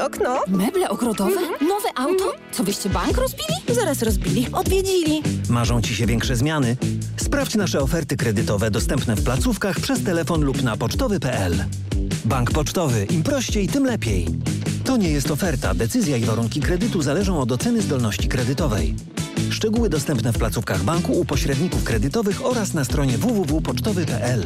okno. Meble ogrodowe? Mhm. Nowe auto? Mhm. Co wyście bank rozbili? Zaraz rozbili. Odwiedzili. Marzą Ci się większe zmiany? Sprawdź nasze oferty kredytowe dostępne w placówkach przez telefon lub na pocztowy.pl. Bank Pocztowy. Im prościej, tym lepiej. To nie jest oferta. Decyzja i warunki kredytu zależą od oceny zdolności kredytowej. Szczegóły dostępne w placówkach banku u pośredników kredytowych oraz na stronie www.pocztowy.pl.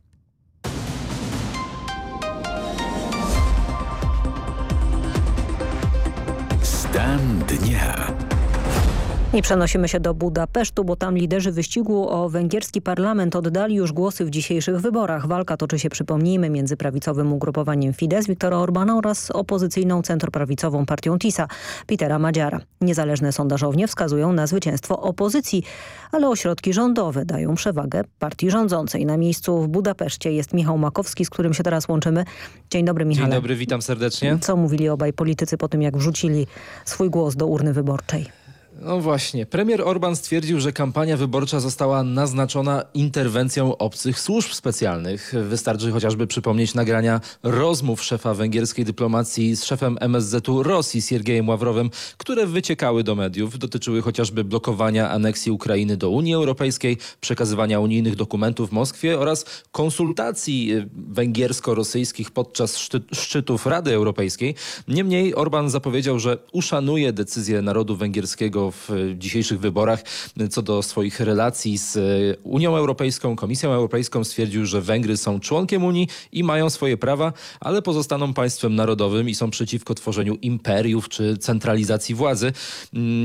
I przenosimy się do Budapesztu, bo tam liderzy wyścigu o węgierski parlament oddali już głosy w dzisiejszych wyborach. Walka toczy się, przypomnijmy, między prawicowym ugrupowaniem Fidesz Viktora Orbana oraz opozycyjną centroprawicową partią TISA Petera Madziara. Niezależne sondażownie wskazują na zwycięstwo opozycji, ale ośrodki rządowe dają przewagę partii rządzącej. Na miejscu w Budapeszcie jest Michał Makowski, z którym się teraz łączymy. Dzień dobry Michał. Dzień dobry, witam serdecznie. Co mówili obaj politycy po tym, jak wrzucili swój głos do urny wyborczej? No właśnie. Premier Orban stwierdził, że kampania wyborcza została naznaczona interwencją obcych służb specjalnych. Wystarczy chociażby przypomnieć nagrania rozmów szefa węgierskiej dyplomacji z szefem MSZ-u Rosji, Siergiejem Ławrowem, które wyciekały do mediów. Dotyczyły chociażby blokowania aneksji Ukrainy do Unii Europejskiej, przekazywania unijnych dokumentów w Moskwie oraz konsultacji węgiersko-rosyjskich podczas szczytów Rady Europejskiej. Niemniej Orban zapowiedział, że uszanuje decyzję narodu węgierskiego w dzisiejszych wyborach co do swoich relacji z Unią Europejską, Komisją Europejską. Stwierdził, że Węgry są członkiem Unii i mają swoje prawa, ale pozostaną państwem narodowym i są przeciwko tworzeniu imperiów czy centralizacji władzy.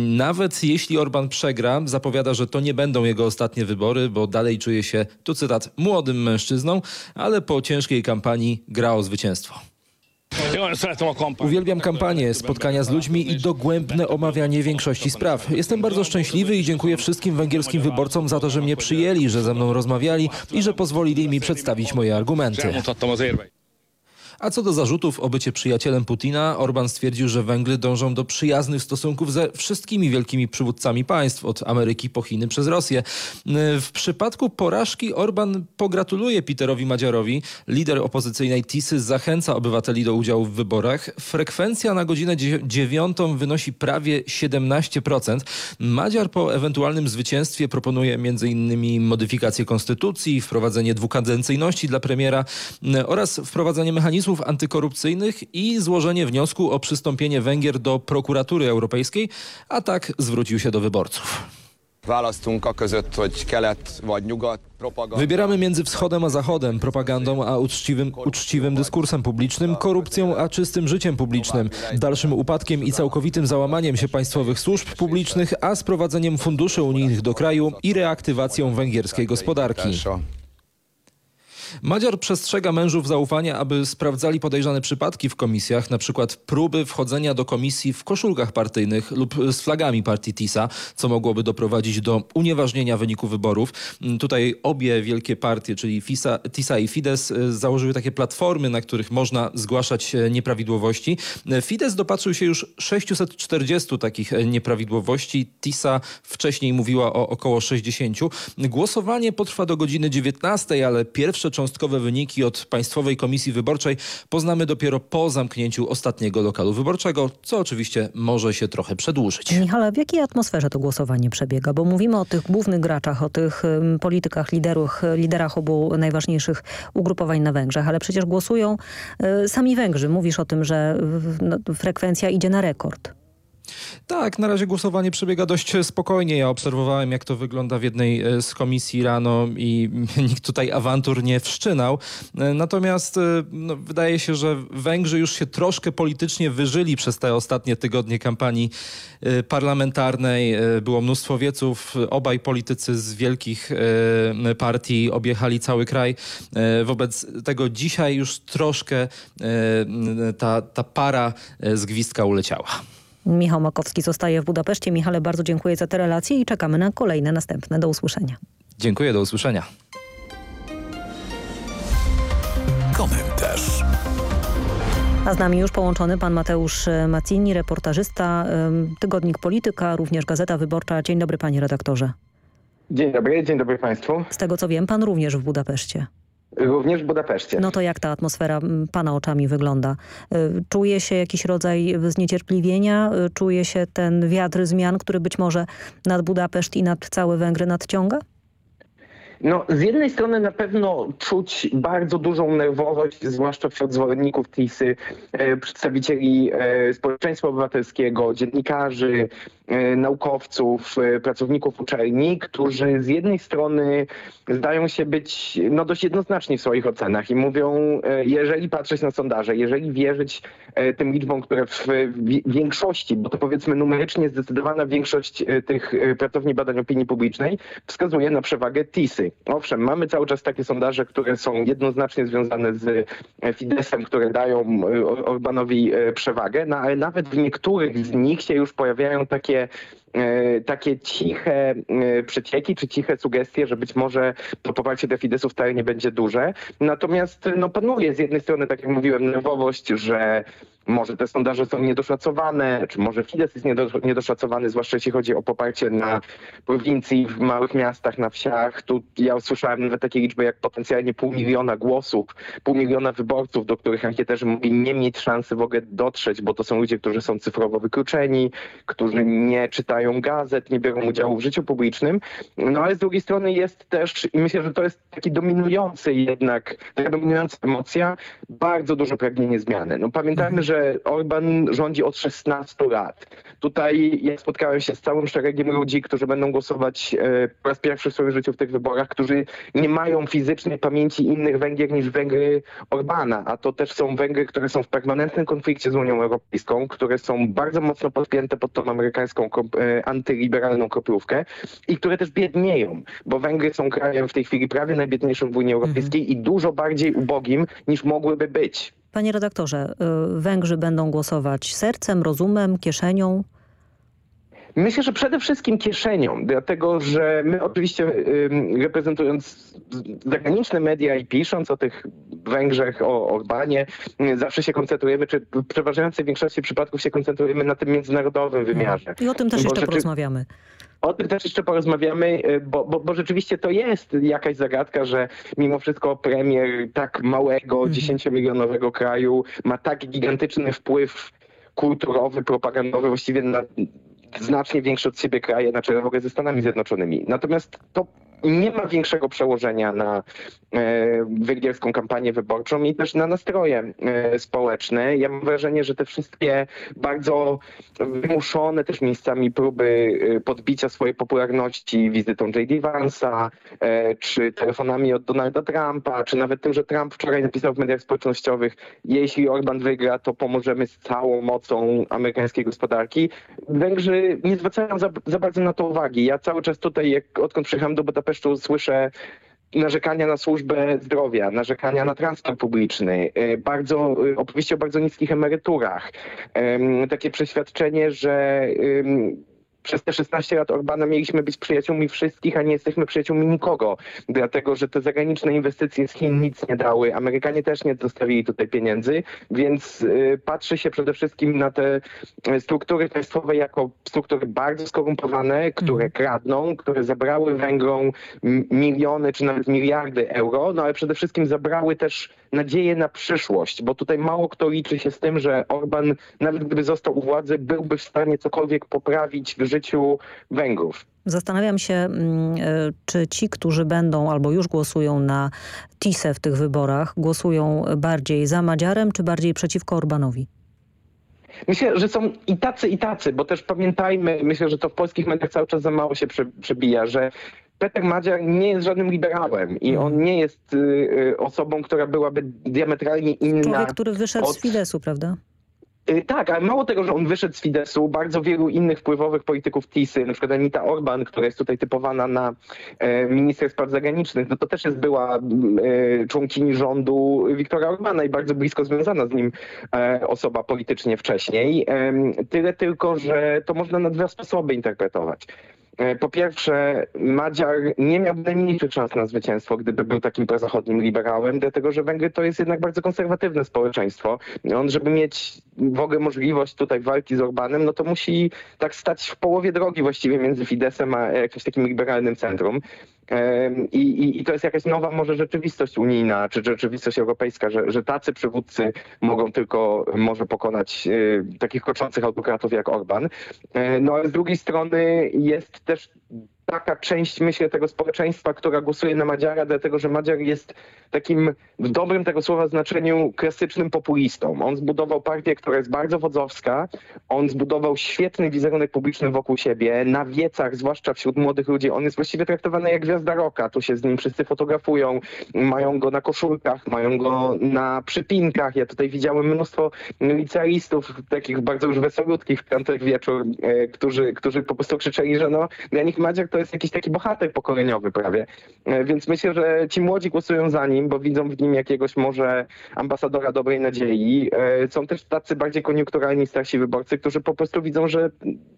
Nawet jeśli Orban przegra, zapowiada, że to nie będą jego ostatnie wybory, bo dalej czuje się, tu cytat, młodym mężczyzną, ale po ciężkiej kampanii gra o zwycięstwo. Uwielbiam kampanię, spotkania z ludźmi i dogłębne omawianie większości spraw. Jestem bardzo szczęśliwy i dziękuję wszystkim węgierskim wyborcom za to, że mnie przyjęli, że ze mną rozmawiali i że pozwolili mi przedstawić moje argumenty. A co do zarzutów o bycie przyjacielem Putina, Orban stwierdził, że Węgry dążą do przyjaznych stosunków ze wszystkimi wielkimi przywódcami państw, od Ameryki po Chiny przez Rosję. W przypadku porażki Orban pogratuluje Peterowi Madziarowi. Lider opozycyjnej Tisy zachęca obywateli do udziału w wyborach. Frekwencja na godzinę dziewiątą wynosi prawie 17%. Madziar po ewentualnym zwycięstwie proponuje m.in. modyfikację konstytucji, wprowadzenie dwukadencyjności dla premiera oraz wprowadzenie mechanizmu antykorupcyjnych i złożenie wniosku o przystąpienie Węgier do prokuratury europejskiej, a tak zwrócił się do wyborców. Wybieramy między wschodem a zachodem, propagandą a uczciwym, uczciwym dyskursem publicznym, korupcją a czystym życiem publicznym, dalszym upadkiem i całkowitym załamaniem się państwowych służb publicznych, a sprowadzeniem funduszy unijnych do kraju i reaktywacją węgierskiej gospodarki. Madziar przestrzega mężów zaufania, aby sprawdzali podejrzane przypadki w komisjach, na przykład próby wchodzenia do komisji w koszulkach partyjnych lub z flagami partii TISA, co mogłoby doprowadzić do unieważnienia wyniku wyborów. Tutaj obie wielkie partie, czyli FISA, TISA i Fidesz założyły takie platformy, na których można zgłaszać nieprawidłowości. Fidesz dopatrzył się już 640 takich nieprawidłowości. TISA wcześniej mówiła o około 60. Głosowanie potrwa do godziny 19, ale pierwsze cząstkowe wyniki od Państwowej Komisji Wyborczej poznamy dopiero po zamknięciu ostatniego lokalu wyborczego, co oczywiście może się trochę przedłużyć. Michale, w jakiej atmosferze to głosowanie przebiega? Bo mówimy o tych głównych graczach, o tych politykach, liderach, liderach obu najważniejszych ugrupowań na Węgrzech, ale przecież głosują y, sami Węgrzy. Mówisz o tym, że no, frekwencja idzie na rekord. Tak, na razie głosowanie przebiega dość spokojnie. Ja obserwowałem, jak to wygląda w jednej z komisji rano i [laughs] nikt tutaj awantur nie wszczynał. Natomiast no, wydaje się, że Węgrzy już się troszkę politycznie wyżyli przez te ostatnie tygodnie kampanii parlamentarnej. Było mnóstwo wieców. Obaj politycy z wielkich partii objechali cały kraj. Wobec tego dzisiaj już troszkę ta, ta para z gwizdka uleciała. Michał Makowski zostaje w Budapeszcie. Michale, bardzo dziękuję za te relacje i czekamy na kolejne następne. Do usłyszenia. Dziękuję, do usłyszenia. Komentarz. A z nami już połączony pan Mateusz Macini, reportażysta, Tygodnik Polityka, również Gazeta Wyborcza. Dzień dobry panie redaktorze. Dzień dobry, dzień dobry państwu. Z tego co wiem, pan również w Budapeszcie. Również w Budapeszcie. No to jak ta atmosfera pana oczami wygląda? Czuje się jakiś rodzaj zniecierpliwienia? Czuje się ten wiatr zmian, który być może nad Budapeszt i nad całe Węgry nadciąga? No, z jednej strony na pewno czuć bardzo dużą nerwowość, zwłaszcza wśród zwolenników TISy, e, przedstawicieli e, społeczeństwa obywatelskiego, dziennikarzy, naukowców, pracowników uczelni, którzy z jednej strony zdają się być no, dość jednoznaczni w swoich ocenach i mówią, jeżeli patrzeć na sondaże, jeżeli wierzyć tym liczbom, które w większości, bo to powiedzmy numerycznie zdecydowana większość tych pracowni badań opinii publicznej wskazuje na przewagę TISy. Owszem, mamy cały czas takie sondaże, które są jednoznacznie związane z Fidesem, które dają Orbanowi przewagę, no ale nawet w niektórych z nich się już pojawiają takie takie ciche przecieki czy ciche sugestie, że być może to poparcie dla Fidesu wcale nie będzie duże. Natomiast no, panuje z jednej strony, tak jak mówiłem, nerwowość, że może te sondaże są niedoszacowane, czy może Fidesz jest niedoszacowany, zwłaszcza jeśli chodzi o poparcie na prowincji, w małych miastach, na wsiach. Tu ja usłyszałem nawet takie liczby jak potencjalnie pół miliona głosów, pół miliona wyborców, do których ankieterzy mogli nie mieć szansy w ogóle dotrzeć, bo to są ludzie, którzy są cyfrowo wykluczeni, którzy nie czytają gazet, nie biorą udziału w życiu publicznym. No ale z drugiej strony jest też, i myślę, że to jest taki dominujący jednak, taka dominująca emocja, bardzo duże pragnienie zmiany. No pamiętajmy, że Orban rządzi od 16 lat. Tutaj ja spotkałem się z całym szeregiem ludzi, którzy będą głosować e, po raz pierwszy w swoim życiu w tych wyborach, którzy nie mają fizycznej pamięci innych Węgier niż Węgry Orbana, a to też są Węgry, które są w permanentnym konflikcie z Unią Europejską, które są bardzo mocno podpięte pod tą amerykańską e, antyliberalną kroplówkę i które też biednieją, bo Węgry są krajem w tej chwili prawie najbiedniejszym w Unii Europejskiej mhm. i dużo bardziej ubogim niż mogłyby być. Panie redaktorze, y, Węgrzy będą głosować sercem, rozumem, kieszenią? Myślę, że przede wszystkim kieszenią, dlatego że my oczywiście reprezentując zagraniczne media i pisząc o tych Węgrzech, o Orbanie, zawsze się koncentrujemy, czy w przeważającej większości przypadków się koncentrujemy na tym międzynarodowym wymiarze. I o tym też Bo jeszcze rzeczy... porozmawiamy. O tym też jeszcze porozmawiamy, y, bo, bo, bo, rzeczywiście to jest jakaś zagadka, że mimo wszystko premier tak małego, mhm. dziesięciomilionowego kraju ma tak gigantyczny wpływ kulturowy, propagandowy właściwie na znacznie większe od siebie kraje na czele w ogóle ze Stanami Zjednoczonymi. Natomiast to nie ma większego przełożenia na e, węgierską kampanię wyborczą i też na nastroje e, społeczne. Ja mam wrażenie, że te wszystkie bardzo wymuszone też miejscami próby e, podbicia swojej popularności wizytą J.D. Vance'a, czy telefonami od Donalda Trumpa, czy nawet tym, że Trump wczoraj napisał w mediach społecznościowych, jeśli Orban wygra, to pomożemy z całą mocą amerykańskiej gospodarki. Węgrzy nie zwracają za, za bardzo na to uwagi. Ja cały czas tutaj, jak, odkąd przyjechałem do Budapesztu, Budapesztu słyszę narzekania na służbę zdrowia, narzekania na transport publiczny, y, bardzo, y, oczywiście o bardzo niskich emeryturach. Takie przeświadczenie, że przez te 16 lat Orbana mieliśmy być przyjaciółmi wszystkich, a nie jesteśmy przyjaciółmi nikogo, dlatego że te zagraniczne inwestycje z Chin nic nie dały, Amerykanie też nie dostawili tutaj pieniędzy, więc y, patrzy się przede wszystkim na te struktury państwowe jako struktury bardzo skorumpowane, które mm. kradną, które zabrały Węgrom miliony czy nawet miliardy euro, no ale przede wszystkim zabrały też nadzieję na przyszłość, bo tutaj mało kto liczy się z tym, że Orban, nawet gdyby został u władzy, byłby w stanie cokolwiek poprawić w życiu Węgrów. Zastanawiam się, mm, e, czy ci, którzy będą albo już głosują na TISE w tych wyborach, głosują bardziej za Madziarem, czy bardziej przeciwko Orbanowi? Myślę, że są i tacy, i tacy, bo też pamiętajmy, myślę, że to w polskich mediach cały czas za mało się przebija, że Peter Madziar nie jest żadnym liberałem i on nie jest y, y, osobą, która byłaby diametralnie inna. Człowiek, który wyszedł od... z Fidesu, prawda? Y, tak, ale mało tego, że on wyszedł z Fidesu, bardzo wielu innych wpływowych polityków TISy, na przykład Anita Orban, która jest tutaj typowana na e, minister spraw zagranicznych, no to też jest była e, członkini rządu Wiktora Orbana i bardzo blisko związana z nim e, osoba politycznie wcześniej. Tyle tylko, że to można na dwa sposoby interpretować. E, po pierwsze, Madziar nie miałby najmniejszych szans na zwycięstwo, gdyby był takim prozachodnim liberałem, dlatego że Węgry to jest jednak bardzo konserwatywne społeczeństwo. On, żeby mieć w ogóle możliwość tutaj walki z Orbanem, no to musi tak stać w połowie drogi właściwie między Fidesem a jakimś takim liberalnym centrum. I, i, I, to jest jakaś nowa może rzeczywistość unijna, czy rzeczywistość europejska, że, że tacy przywódcy mogą tylko może pokonać y, takich koczących autokratów jak Orban. E, no ale z drugiej strony jest też taka część, myślę, tego społeczeństwa, która głosuje na Madziara, dlatego że Madziar jest takim w dobrym tego słowa znaczeniu klasycznym populistą. On zbudował partię, która jest bardzo wodzowska, on zbudował świetny wizerunek publiczny wokół siebie, na wiecach, zwłaszcza wśród młodych ludzi, on jest właściwie traktowany jak gwiazda roka, tu się z nim wszyscy fotografują, mają go na koszulkach, mają go na przypinkach. Ja tutaj widziałem mnóstwo licealistów, takich bardzo już wesolutkich w piątek wieczór, e, którzy, którzy po prostu krzyczeli, że no, dla nich Madziar to jest jakiś taki bohater pokoleniowy prawie. E, więc myślę, że ci młodzi głosują za nim, bo widzą w nim jakiegoś może ambasadora dobrej nadziei. E, są też tacy bardziej koniunkturalni starsi wyborcy, którzy po prostu widzą, że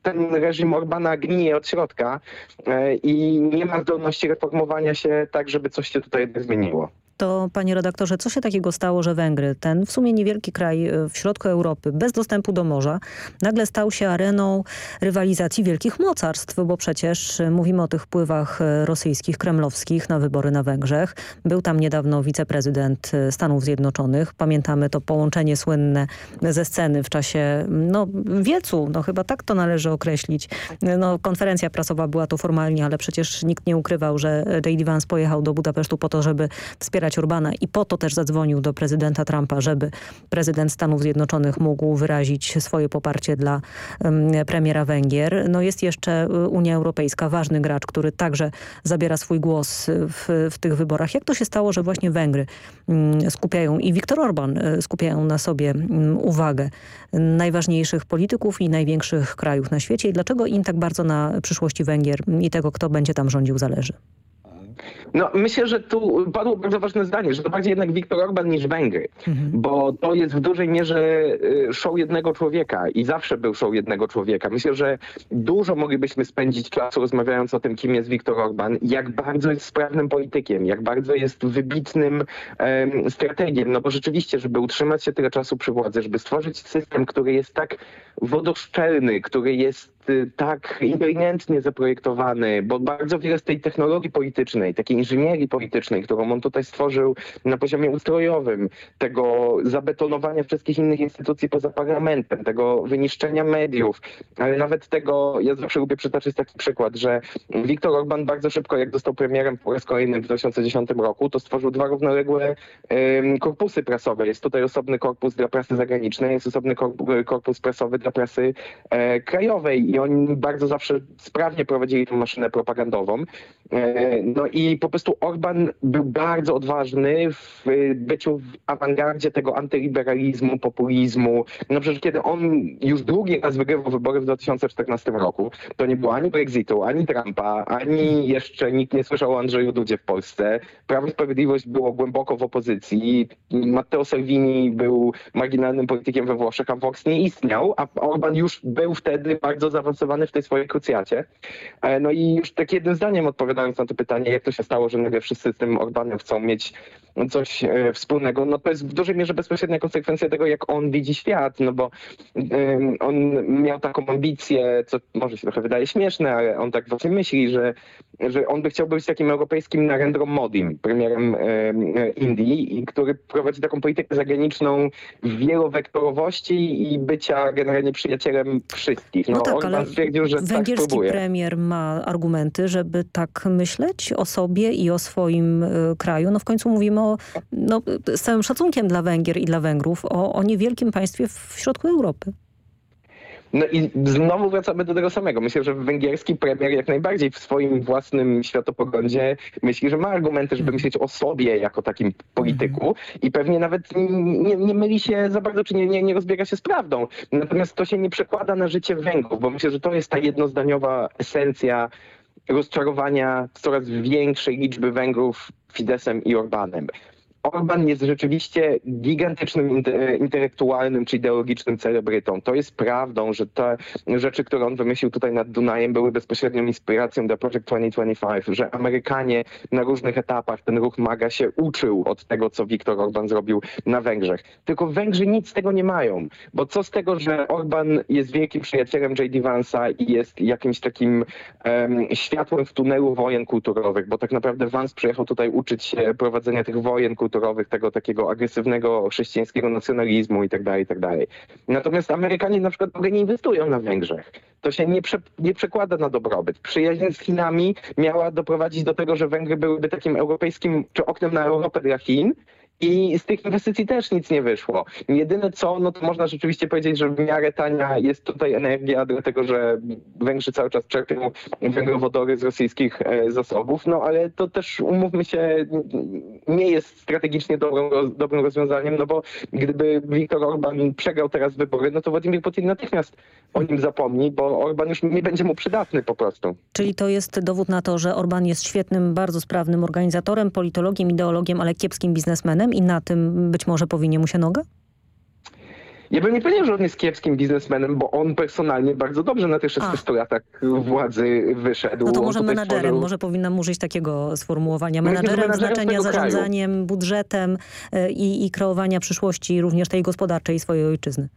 ten reżim Orbana gnije od środka e, i nie ma zdolności reformowania się tak, żeby coś się tutaj zmieniło. To panie redaktorze, co się takiego stało, że Węgry, ten w sumie niewielki kraj e, w środku Europy, bez dostępu do morza, nagle stał się areną rywalizacji wielkich mocarstw, bo przecież e, mówimy o tych wpływach e, rosyjskich, kremlowskich na wybory na Węgrzech. Był tam niedawno wiceprezydent Stanów Zjednoczonych. Pamiętamy to połączenie słynne ze sceny w czasie no, wiecu, no chyba tak to należy określić. No, konferencja prasowa była to formalnie, ale przecież nikt nie ukrywał, że J.D. Vance pojechał do Budapesztu po to, żeby wspierać Urbana i po to też zadzwonił do prezydenta Trumpa, żeby prezydent Stanów Zjednoczonych mógł wyrazić swoje poparcie dla premiera Węgier. No jest jeszcze y, Unia Europejska, ważny gracz, który także zabiera swój głos w, w tych wyborach. Jak to się stało, że właśnie Węgry um, skupiają i Viktor Orban y, skupiają na sobie um, uwagę najważniejszych polityków i największych krajów na świecie i dlaczego im tak bardzo na przyszłości Węgier i tego, kto będzie tam rządził zależy? No myślę, że tu padło bardzo ważne zdanie, że to bardziej jednak Viktor Orban niż Węgry, mhm. bo to jest w dużej mierze y, show jednego człowieka i zawsze był show jednego człowieka. Myślę, że dużo moglibyśmy spędzić czasu rozmawiając o tym, kim jest Viktor Orban, jak bardzo jest sprawnym politykiem, jak bardzo jest wybitnym um, strategiem, no bo rzeczywiście, żeby utrzymać się tyle czasu przy władzy, żeby stworzyć system, który jest tak wodoszczelny, który jest tak inteligentnie zaprojektowany, bo bardzo wiele z tej technologii politycznej, takiej inżynierii politycznej, którą on tutaj stworzył na poziomie ustrojowym, tego zabetonowania wszystkich innych instytucji poza parlamentem, tego wyniszczenia mediów, ale nawet tego, ja zawsze lubię przytaczyć taki przykład, że Viktor Orban bardzo szybko, jak został premierem po raz kolejny w 2010 roku, to stworzył dwa równoległe um, korpusy prasowe. Jest tutaj osobny korpus dla prasy zagranicznej, jest osobny korpus prasowy dla prasy e, krajowej oni bardzo zawsze sprawnie prowadzili tę maszynę propagandową. E, no i po prostu Orban był bardzo odważny w byciu w awangardzie tego antyliberalizmu, populizmu. No przecież kiedy on już drugi raz wygrywał wybory w 2014 roku, to nie było ani Brexitu, ani Trumpa, ani jeszcze nikt nie słyszał o Andrzeju Dudzie w Polsce. Prawo i Sprawiedliwość było głęboko w opozycji. Matteo Salvini był marginalnym politykiem we Włoszech, a Vox nie istniał, a Orban już był wtedy bardzo zaawansowany w tej swojej krucjacie. E, no i już tak jednym zdaniem odpowiadając na to pytanie, jak to się stało, że nagle wszyscy z tym Orbanem chcą mieć coś e, wspólnego, no to jest w dużej mierze bezpośrednia konsekwencja tego, jak on widzi świat, no bo on miał taką ambicję, co może się trochę wydaje śmieszne, ale on tak właśnie myśli, że, że on by chciał być takim europejskim Narendrą Modim, premierem Indii, i który prowadzi taką politykę zagraniczną wielowektorowości i bycia generalnie przyjacielem wszystkich. No, no tak, Orban ale stwierdził, że tak węgierski tak premier ma argumenty, żeby tak myśleć o sobie i o swoim y, kraju. No w końcu mówimy o, no, z całym szacunkiem dla Węgier i dla Węgrów, o, o niewielkim państwie w środku Europy. No i znowu wracamy do tego samego. Myślę, że węgierski premier jak najbardziej w swoim własnym światopoglądzie myśli, że ma argumenty, żeby myśleć o sobie jako takim polityku i pewnie nawet nie, nie myli się za bardzo, czy nie, nie, nie rozbiega się z prawdą. Natomiast to się nie przekłada na życie Węgrów, bo myślę, że to jest ta jednozdaniowa esencja rozczarowania coraz większej liczby Węgrów Fidesem i Orbanem. Orban jest rzeczywiście gigantycznym intelektualnym czy ideologicznym celebrytą. To jest prawdą, że te rzeczy, które on wymyślił tutaj nad Dunajem były bezpośrednią inspiracją do Project 2025, że Amerykanie na różnych etapach ten ruch MAGA się uczył od tego, co Viktor Orban zrobił na Węgrzech. Tylko Węgrzy nic z tego nie mają, bo co z tego, że Orban jest wielkim przyjacielem J.D. Vance'a i jest jakimś takim um, światłem w tunelu wojen kulturowych, bo tak naprawdę Vance przyjechał tutaj uczyć się prowadzenia tych wojen kulturowych kulturowych, tego takiego agresywnego chrześcijańskiego nacjonalizmu itd., tak itd. Tak Natomiast Amerykanie na przykład nie inwestują na Węgrzech. To się nie, prze, nie przekłada na dobrobyt. Przyjaźń z Chinami miała doprowadzić do tego, że Węgry byłyby takim europejskim, czy oknem na Europę dla Chin i z tych inwestycji też nic nie wyszło. Jedyne co, no to można rzeczywiście powiedzieć, że w miarę tania jest tutaj energia, dlatego że Węgrzy cały czas czerpią węglowodory z rosyjskich e, zasobów, no ale to też umówmy się, nie jest strategicznie dobrą, dobrym rozwiązaniem, no bo gdyby Viktor Orban przegrał teraz wybory, no to Władimir Putin natychmiast o nim zapomni, bo Orban już nie będzie mu przydatny po prostu. Czyli to jest dowód na to, że Orban jest świetnym, bardzo sprawnym organizatorem, politologiem, ideologiem, ale kiepskim biznesmenem i na tym być może powinie mu się noga? Ja bym nie powiedział, że on jest kiepskim biznesmenem, bo on personalnie bardzo dobrze na tych 16 latach władzy wyszedł. No to może menadżerem, stworzył- może powinnam użyć takiego sformułowania. No Menadżerem znaczeniu tego kraju. zarządzaniem budżetem y, i, i kreowania przyszłości również tej gospodarczej swojej ojczyzny.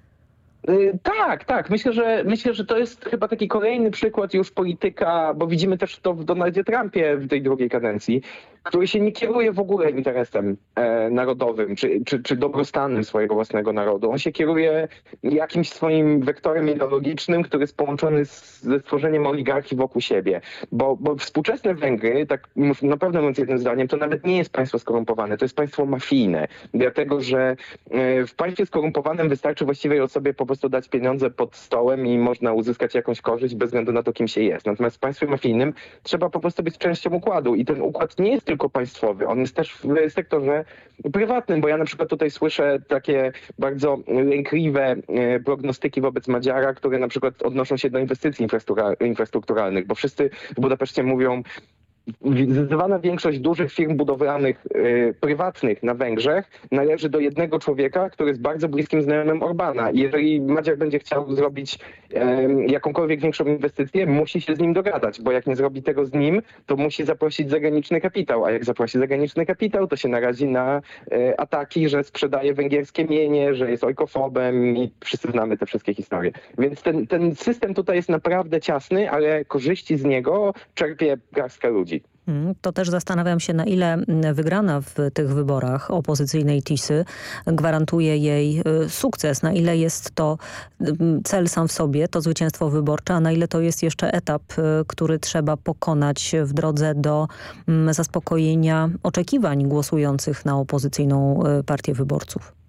Y, Tak, tak. Myślę że, myślę, że to jest chyba taki kolejny przykład już polityka, bo widzimy też to w Donaldzie Trumpie w tej drugiej kadencji, który się nie kieruje w ogóle interesem e, narodowym czy, czy, czy dobrostanem swojego własnego narodu. On się kieruje jakimś swoim wektorem ideologicznym, który jest połączony z, ze stworzeniem oligarchii wokół siebie. Bo, bo współczesne Węgry, tak naprawdę mówiąc jednym zdaniem, to nawet nie jest państwo skorumpowane, to jest państwo mafijne. Dlatego, że e, w państwie skorumpowanym wystarczy właściwej osobie po prostu dać pieniądze pod stołem i można uzyskać jakąś korzyść bez względu na to, kim się jest. Natomiast w państwie mafijnym trzeba po prostu być częścią układu i ten układ nie jest tylko państwowy, on jest też w sektorze prywatnym, bo ja na przykład tutaj słyszę takie bardzo lękliwe e, prognostyki wobec Madziara, które na przykład odnoszą się do inwestycji infrastruktura- infrastrukturalnych, bo wszyscy w Budapeszcie mówią, Zdecydowana większość dużych firm budowlanych y, prywatnych na Węgrzech należy do jednego człowieka, który jest bardzo bliskim znajomym Orbana. Jeżeli Madziar będzie chciał zrobić em, jakąkolwiek większą inwestycję, musi się z nim dogadać, bo jak nie zrobi tego z nim, to musi zaprosić zagraniczny kapitał, a jak zaprosi zagraniczny kapitał, to się narazi na e, ataki, że sprzedaje węgierskie mienie, że jest ojkofobem i wszyscy znamy te wszystkie historie. Więc ten, ten system tutaj jest naprawdę ciasny, ale korzyści z niego czerpie garstka ludzi. Mm, To też zastanawiam się, na ile mm, wygrana w tych wyborach opozycyjnej TISY gwarantuje jej y, sukces, na ile jest to mm, cel sam w sobie, to zwycięstwo wyborcze, a na ile to jest jeszcze etap, y, który trzeba pokonać w drodze do mm, zaspokojenia oczekiwań głosujących na opozycyjną y, partię wyborców.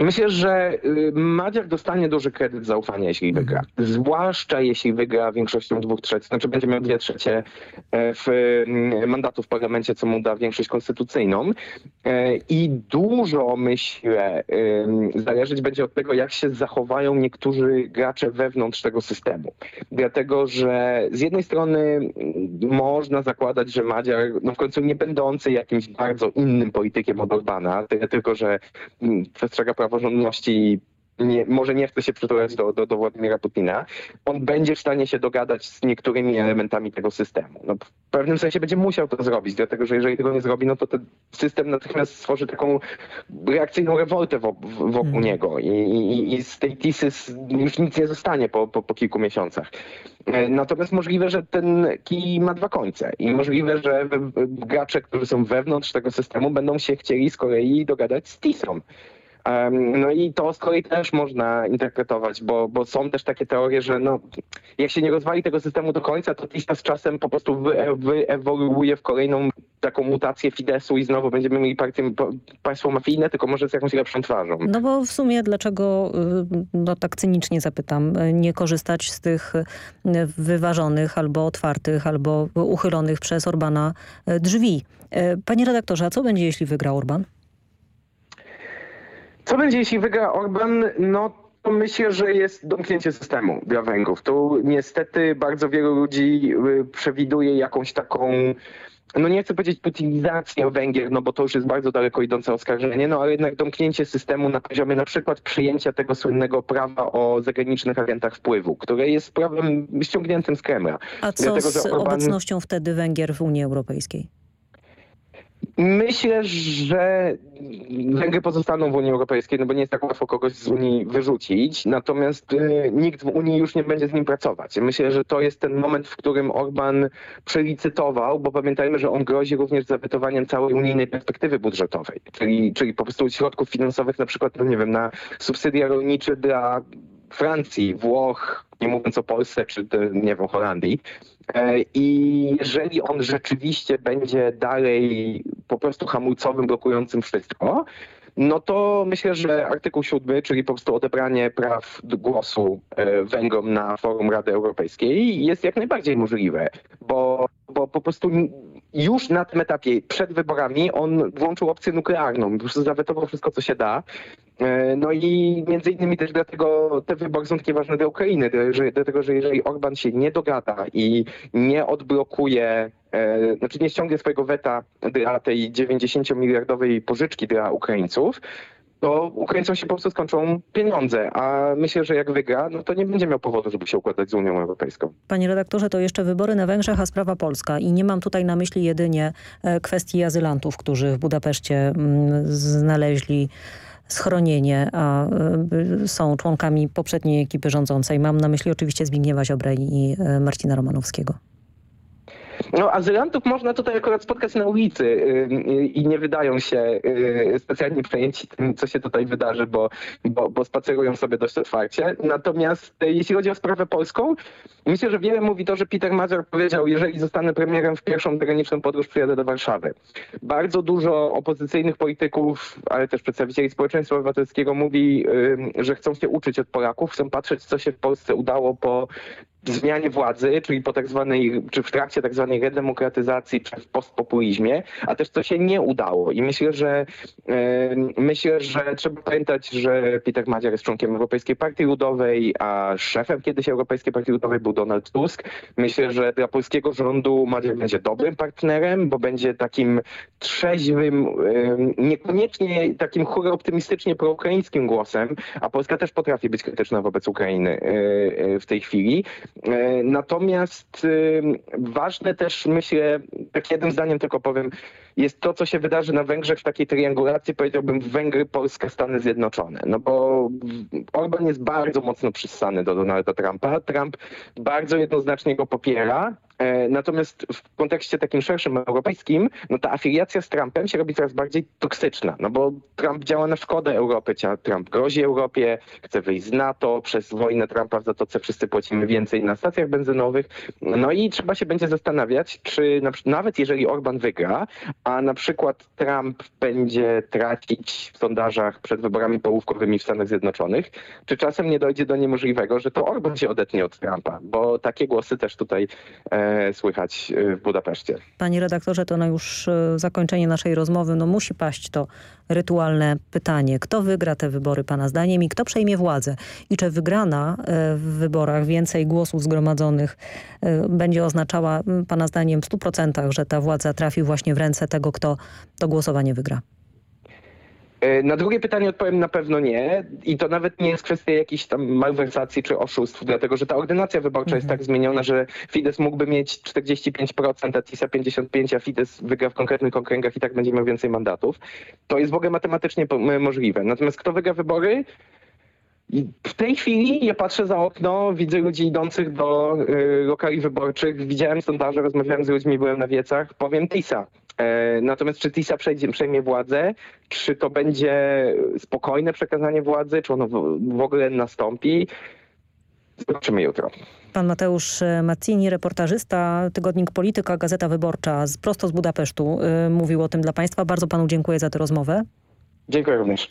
Myślę, że y, Madziar dostanie duży kredyt zaufania, jeśli wygra. Zwłaszcza jeśli wygra większością dwóch trzecich, znaczy będzie miał dwie trzecie e, w mm, mandatu w parlamencie, co mu da większość konstytucyjną. E, I dużo, myślę, zależeć będzie od tego, jak się zachowają niektórzy gracze wewnątrz tego systemu. Dlatego, że z jednej strony mm, można zakładać, że Madziar, no w końcu nie będący jakimś bardzo innym politykiem od Orbana, tylko, że mm, przestrzega praworządności nie, może nie chce się przytulać do, do, do Władimira Putina, on będzie w stanie się dogadać z niektórymi elementami tego systemu. No, w pewnym sensie będzie musiał to zrobić, dlatego że jeżeli tego nie zrobi, no to ten system natychmiast stworzy taką reakcyjną rewoltę wo, wokół niego I, i, i z tej tisy już nic nie zostanie po, po, po kilku miesiącach. E, Natomiast możliwe, że ten kij ma dwa końce i możliwe, że gracze, którzy są wewnątrz tego systemu będą się chcieli z kolei dogadać z TISą. No i to z kolei też można interpretować, bo, bo są też takie teorie, że no, jak się nie rozwali tego systemu do końca, to TISA z czasem po prostu wy- wyewoluuje w kolejną taką mutację Fidesu i znowu będziemy mieli partię, państwo mafijne, tylko może z jakąś lepszą twarzą. No bo w sumie dlaczego, y, no tak cynicznie zapytam, y, nie korzystać z tych y, wyważonych albo otwartych, albo uchylonych przez Orbana drzwi? Panie redaktorze, a co będzie, jeśli wygra Orban? Co będzie, jeśli wygra Orban? No to myślę, że jest domknięcie systemu dla Węgrów. Tu niestety bardzo wielu ludzi y, przewiduje jakąś taką no nie chcę powiedzieć putinizację Węgier, no bo to już jest bardzo daleko idące oskarżenie, no ale jednak domknięcie systemu na poziomie na przykład przyjęcia tego słynnego prawa o zagranicznych agentach wpływu, które jest prawem ściągniętym z Kremla. A co Dlatego, z Orban- obecnością wtedy Węgier w Unii Europejskiej? Myślę, że Węgry pozostaną w Unii Europejskiej, no bo nie jest tak łatwo kogoś z Unii wyrzucić, natomiast y, nikt w Unii już nie będzie z nim pracować. Myślę, że to jest ten moment, w którym Orban przelicytował, bo pamiętajmy, że on grozi również zawetowaniem całej unijnej perspektywy budżetowej, czyli, czyli po prostu środków finansowych na przykład, no nie wiem, na subsydia rolnicze dla Francji, Włoch, nie mówiąc o Polsce czy nie wiem, Holandii. E, I jeżeli on rzeczywiście będzie dalej po prostu hamulcowym, blokującym wszystko, no to myślę, że artykuł 7, czyli po prostu odebranie praw głosu e, Węgrom na forum Rady Europejskiej jest jak najbardziej możliwe, bo, bo po prostu już na tym etapie przed wyborami on włączył opcję nuklearną, prostu zawetował wszystko, co się da. E, No i między innymi też dlatego te wybory są takie ważne dla Ukrainy, dlatego że jeżeli Orban się nie dogada i nie odblokuje, e, znaczy nie ściągnie swojego weta dla tej 90-miliardowej pożyczki dla Ukraińców, to Ukraińcom się po prostu skończą pieniądze, a myślę, że jak wygra, no to nie będzie miał powodu, żeby się układać z Unią Europejską. Panie redaktorze, to jeszcze wybory na Węgrzech, a sprawa polska. I nie mam tutaj na myśli jedynie e, kwestii azylantów, którzy w Budapeszcie mm, znaleźli schronienie, a y, są członkami poprzedniej ekipy rządzącej. Mam na myśli oczywiście Zbigniewa Ziobrę i y, Marcina Romanowskiego. No, azylantów można tutaj akurat spotkać na ulicy i nie wydają się yy, specjalnie przejęci tym, co się tutaj wydarzy, bo, bo, bo spacerują sobie dość otwarcie. Natomiast yy, jeśli chodzi o sprawę polską, myślę, że wiele mówi to, że Peter Mazur powiedział, jeżeli zostanę premierem w pierwszą zagraniczną podróż, przyjadę do Warszawy. Bardzo dużo opozycyjnych polityków, ale też przedstawicieli społeczeństwa obywatelskiego mówi, że chcą się uczyć od Polaków, chcą patrzeć, co się w Polsce udało po zmianie władzy, czyli po tak zwanej, czy w trakcie tak zwanej redemokratyzacji, czy w postpopulizmie, a też co się nie udało. I myślę, że e, myślę, że trzeba pamiętać, że Peter Madziar jest członkiem Europejskiej Partii Ludowej, a szefem kiedyś Europejskiej Partii Ludowej był Donald Tusk. Myślę, że dla polskiego rządu Madziar będzie dobrym partnerem, bo będzie takim trzeźwym, e, niekoniecznie takim chóro optymistycznie proukraińskim głosem, a Polska też potrafi być krytyczna wobec Ukrainy e, w tej chwili. E, natomiast y, ważne też, myślę, tak jednym zdaniem tylko powiem, jest to, co się wydarzy na Węgrzech w takiej triangulacji, powiedziałbym Węgry, Polska, Stany Zjednoczone. No bo Orban jest bardzo mocno przyssany do Donalda Trumpa. Trump bardzo jednoznacznie go popiera, E, natomiast w kontekście takim szerszym europejskim, no ta afiliacja z Trumpem się robi coraz bardziej toksyczna, no bo Trump działa na szkodę Europy, Trump grozi Europie, chce wyjść z NATO, przez wojnę Trumpa w Zatoce wszyscy płacimy więcej na stacjach benzynowych, no i trzeba się będzie zastanawiać, czy nawet jeżeli Orban wygra, a na przykład Trump będzie tracić w sondażach przed wyborami połówkowymi w Stanach Zjednoczonych, czy czasem nie dojdzie do niemożliwego, że to Orban się odetnie od Trumpa, bo takie głosy też tutaj e, słychać e, w Budapeszcie. Panie redaktorze, to na już e, zakończenie naszej rozmowy no musi paść to rytualne pytanie. Kto wygra te wybory Pana zdaniem i kto przejmie władzę? I czy wygrana e, w wyborach więcej głosów zgromadzonych będzie oznaczała Pana zdaniem w 100%, że ta władza trafi właśnie w ręce tego, kto to głosowanie wygra? E, na drugie pytanie odpowiem na pewno nie. I to nawet nie jest kwestia jakiejś tam malwersacji czy oszustw, dlatego że ta ordynacja wyborcza mhm. jest tak zmieniona, że Fidesz mógłby mieć 45%, a TISA 55%, a Fidesz wygra w konkretnych okręgach i tak będzie miał więcej mandatów. To jest w ogóle matematycznie możliwe. Natomiast kto wygra wybory? w tej chwili ja patrzę za okno, widzę ludzi idących do y, lokali wyborczych, widziałem sondaże, rozmawiałem z ludźmi, byłem na wiecach, powiem TISA. E, natomiast czy TISA przejdzie, przejmie władzę, czy to będzie spokojne przekazanie władzy, czy ono w ogóle nastąpi, zobaczymy jutro. Pan Mateusz Mazzini, reportażysta, tygodnik Polityka, Gazeta Wyborcza, z, prosto z Budapesztu, y, mówił o tym dla Państwa. Bardzo Panu dziękuję za tę rozmowę. Dziękuję również.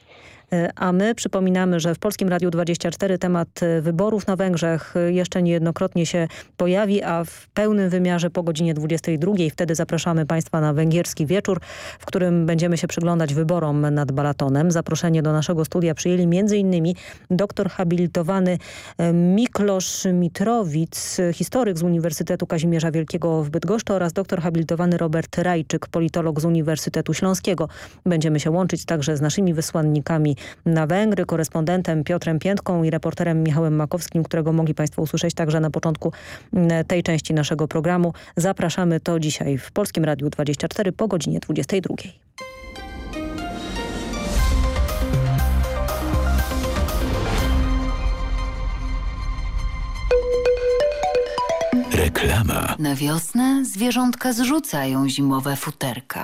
E, a my przypominamy, że w Polskim Radiu 24 temat e, wyborów na Węgrzech e, jeszcze niejednokrotnie się pojawi, a w pełnym wymiarze po godzinie 22. Wtedy zapraszamy Państwa na węgierski wieczór, w którym będziemy się przyglądać wyborom nad Balatonem. Zaproszenie do naszego studia przyjęli m.in. doktor habilitowany Miklosz Mitrowic, historyk z Uniwersytetu Kazimierza Wielkiego w Bydgoszczy oraz doktor habilitowany Robert Rajczyk, politolog z Uniwersytetu Śląskiego. Będziemy się łączyć także z naszymi wysłannikami na Węgry, korespondentem Piotrem Piętką i reporterem Michałem Makowskim, którego mogli Państwo usłyszeć także na początku mm, tej części naszego programu. Zapraszamy to dzisiaj w Polskim Radiu 24 po godzinie 22. Reklama. Na wiosnę zwierzątka zrzucają zimowe futerka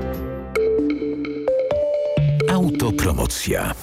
Autopromocja.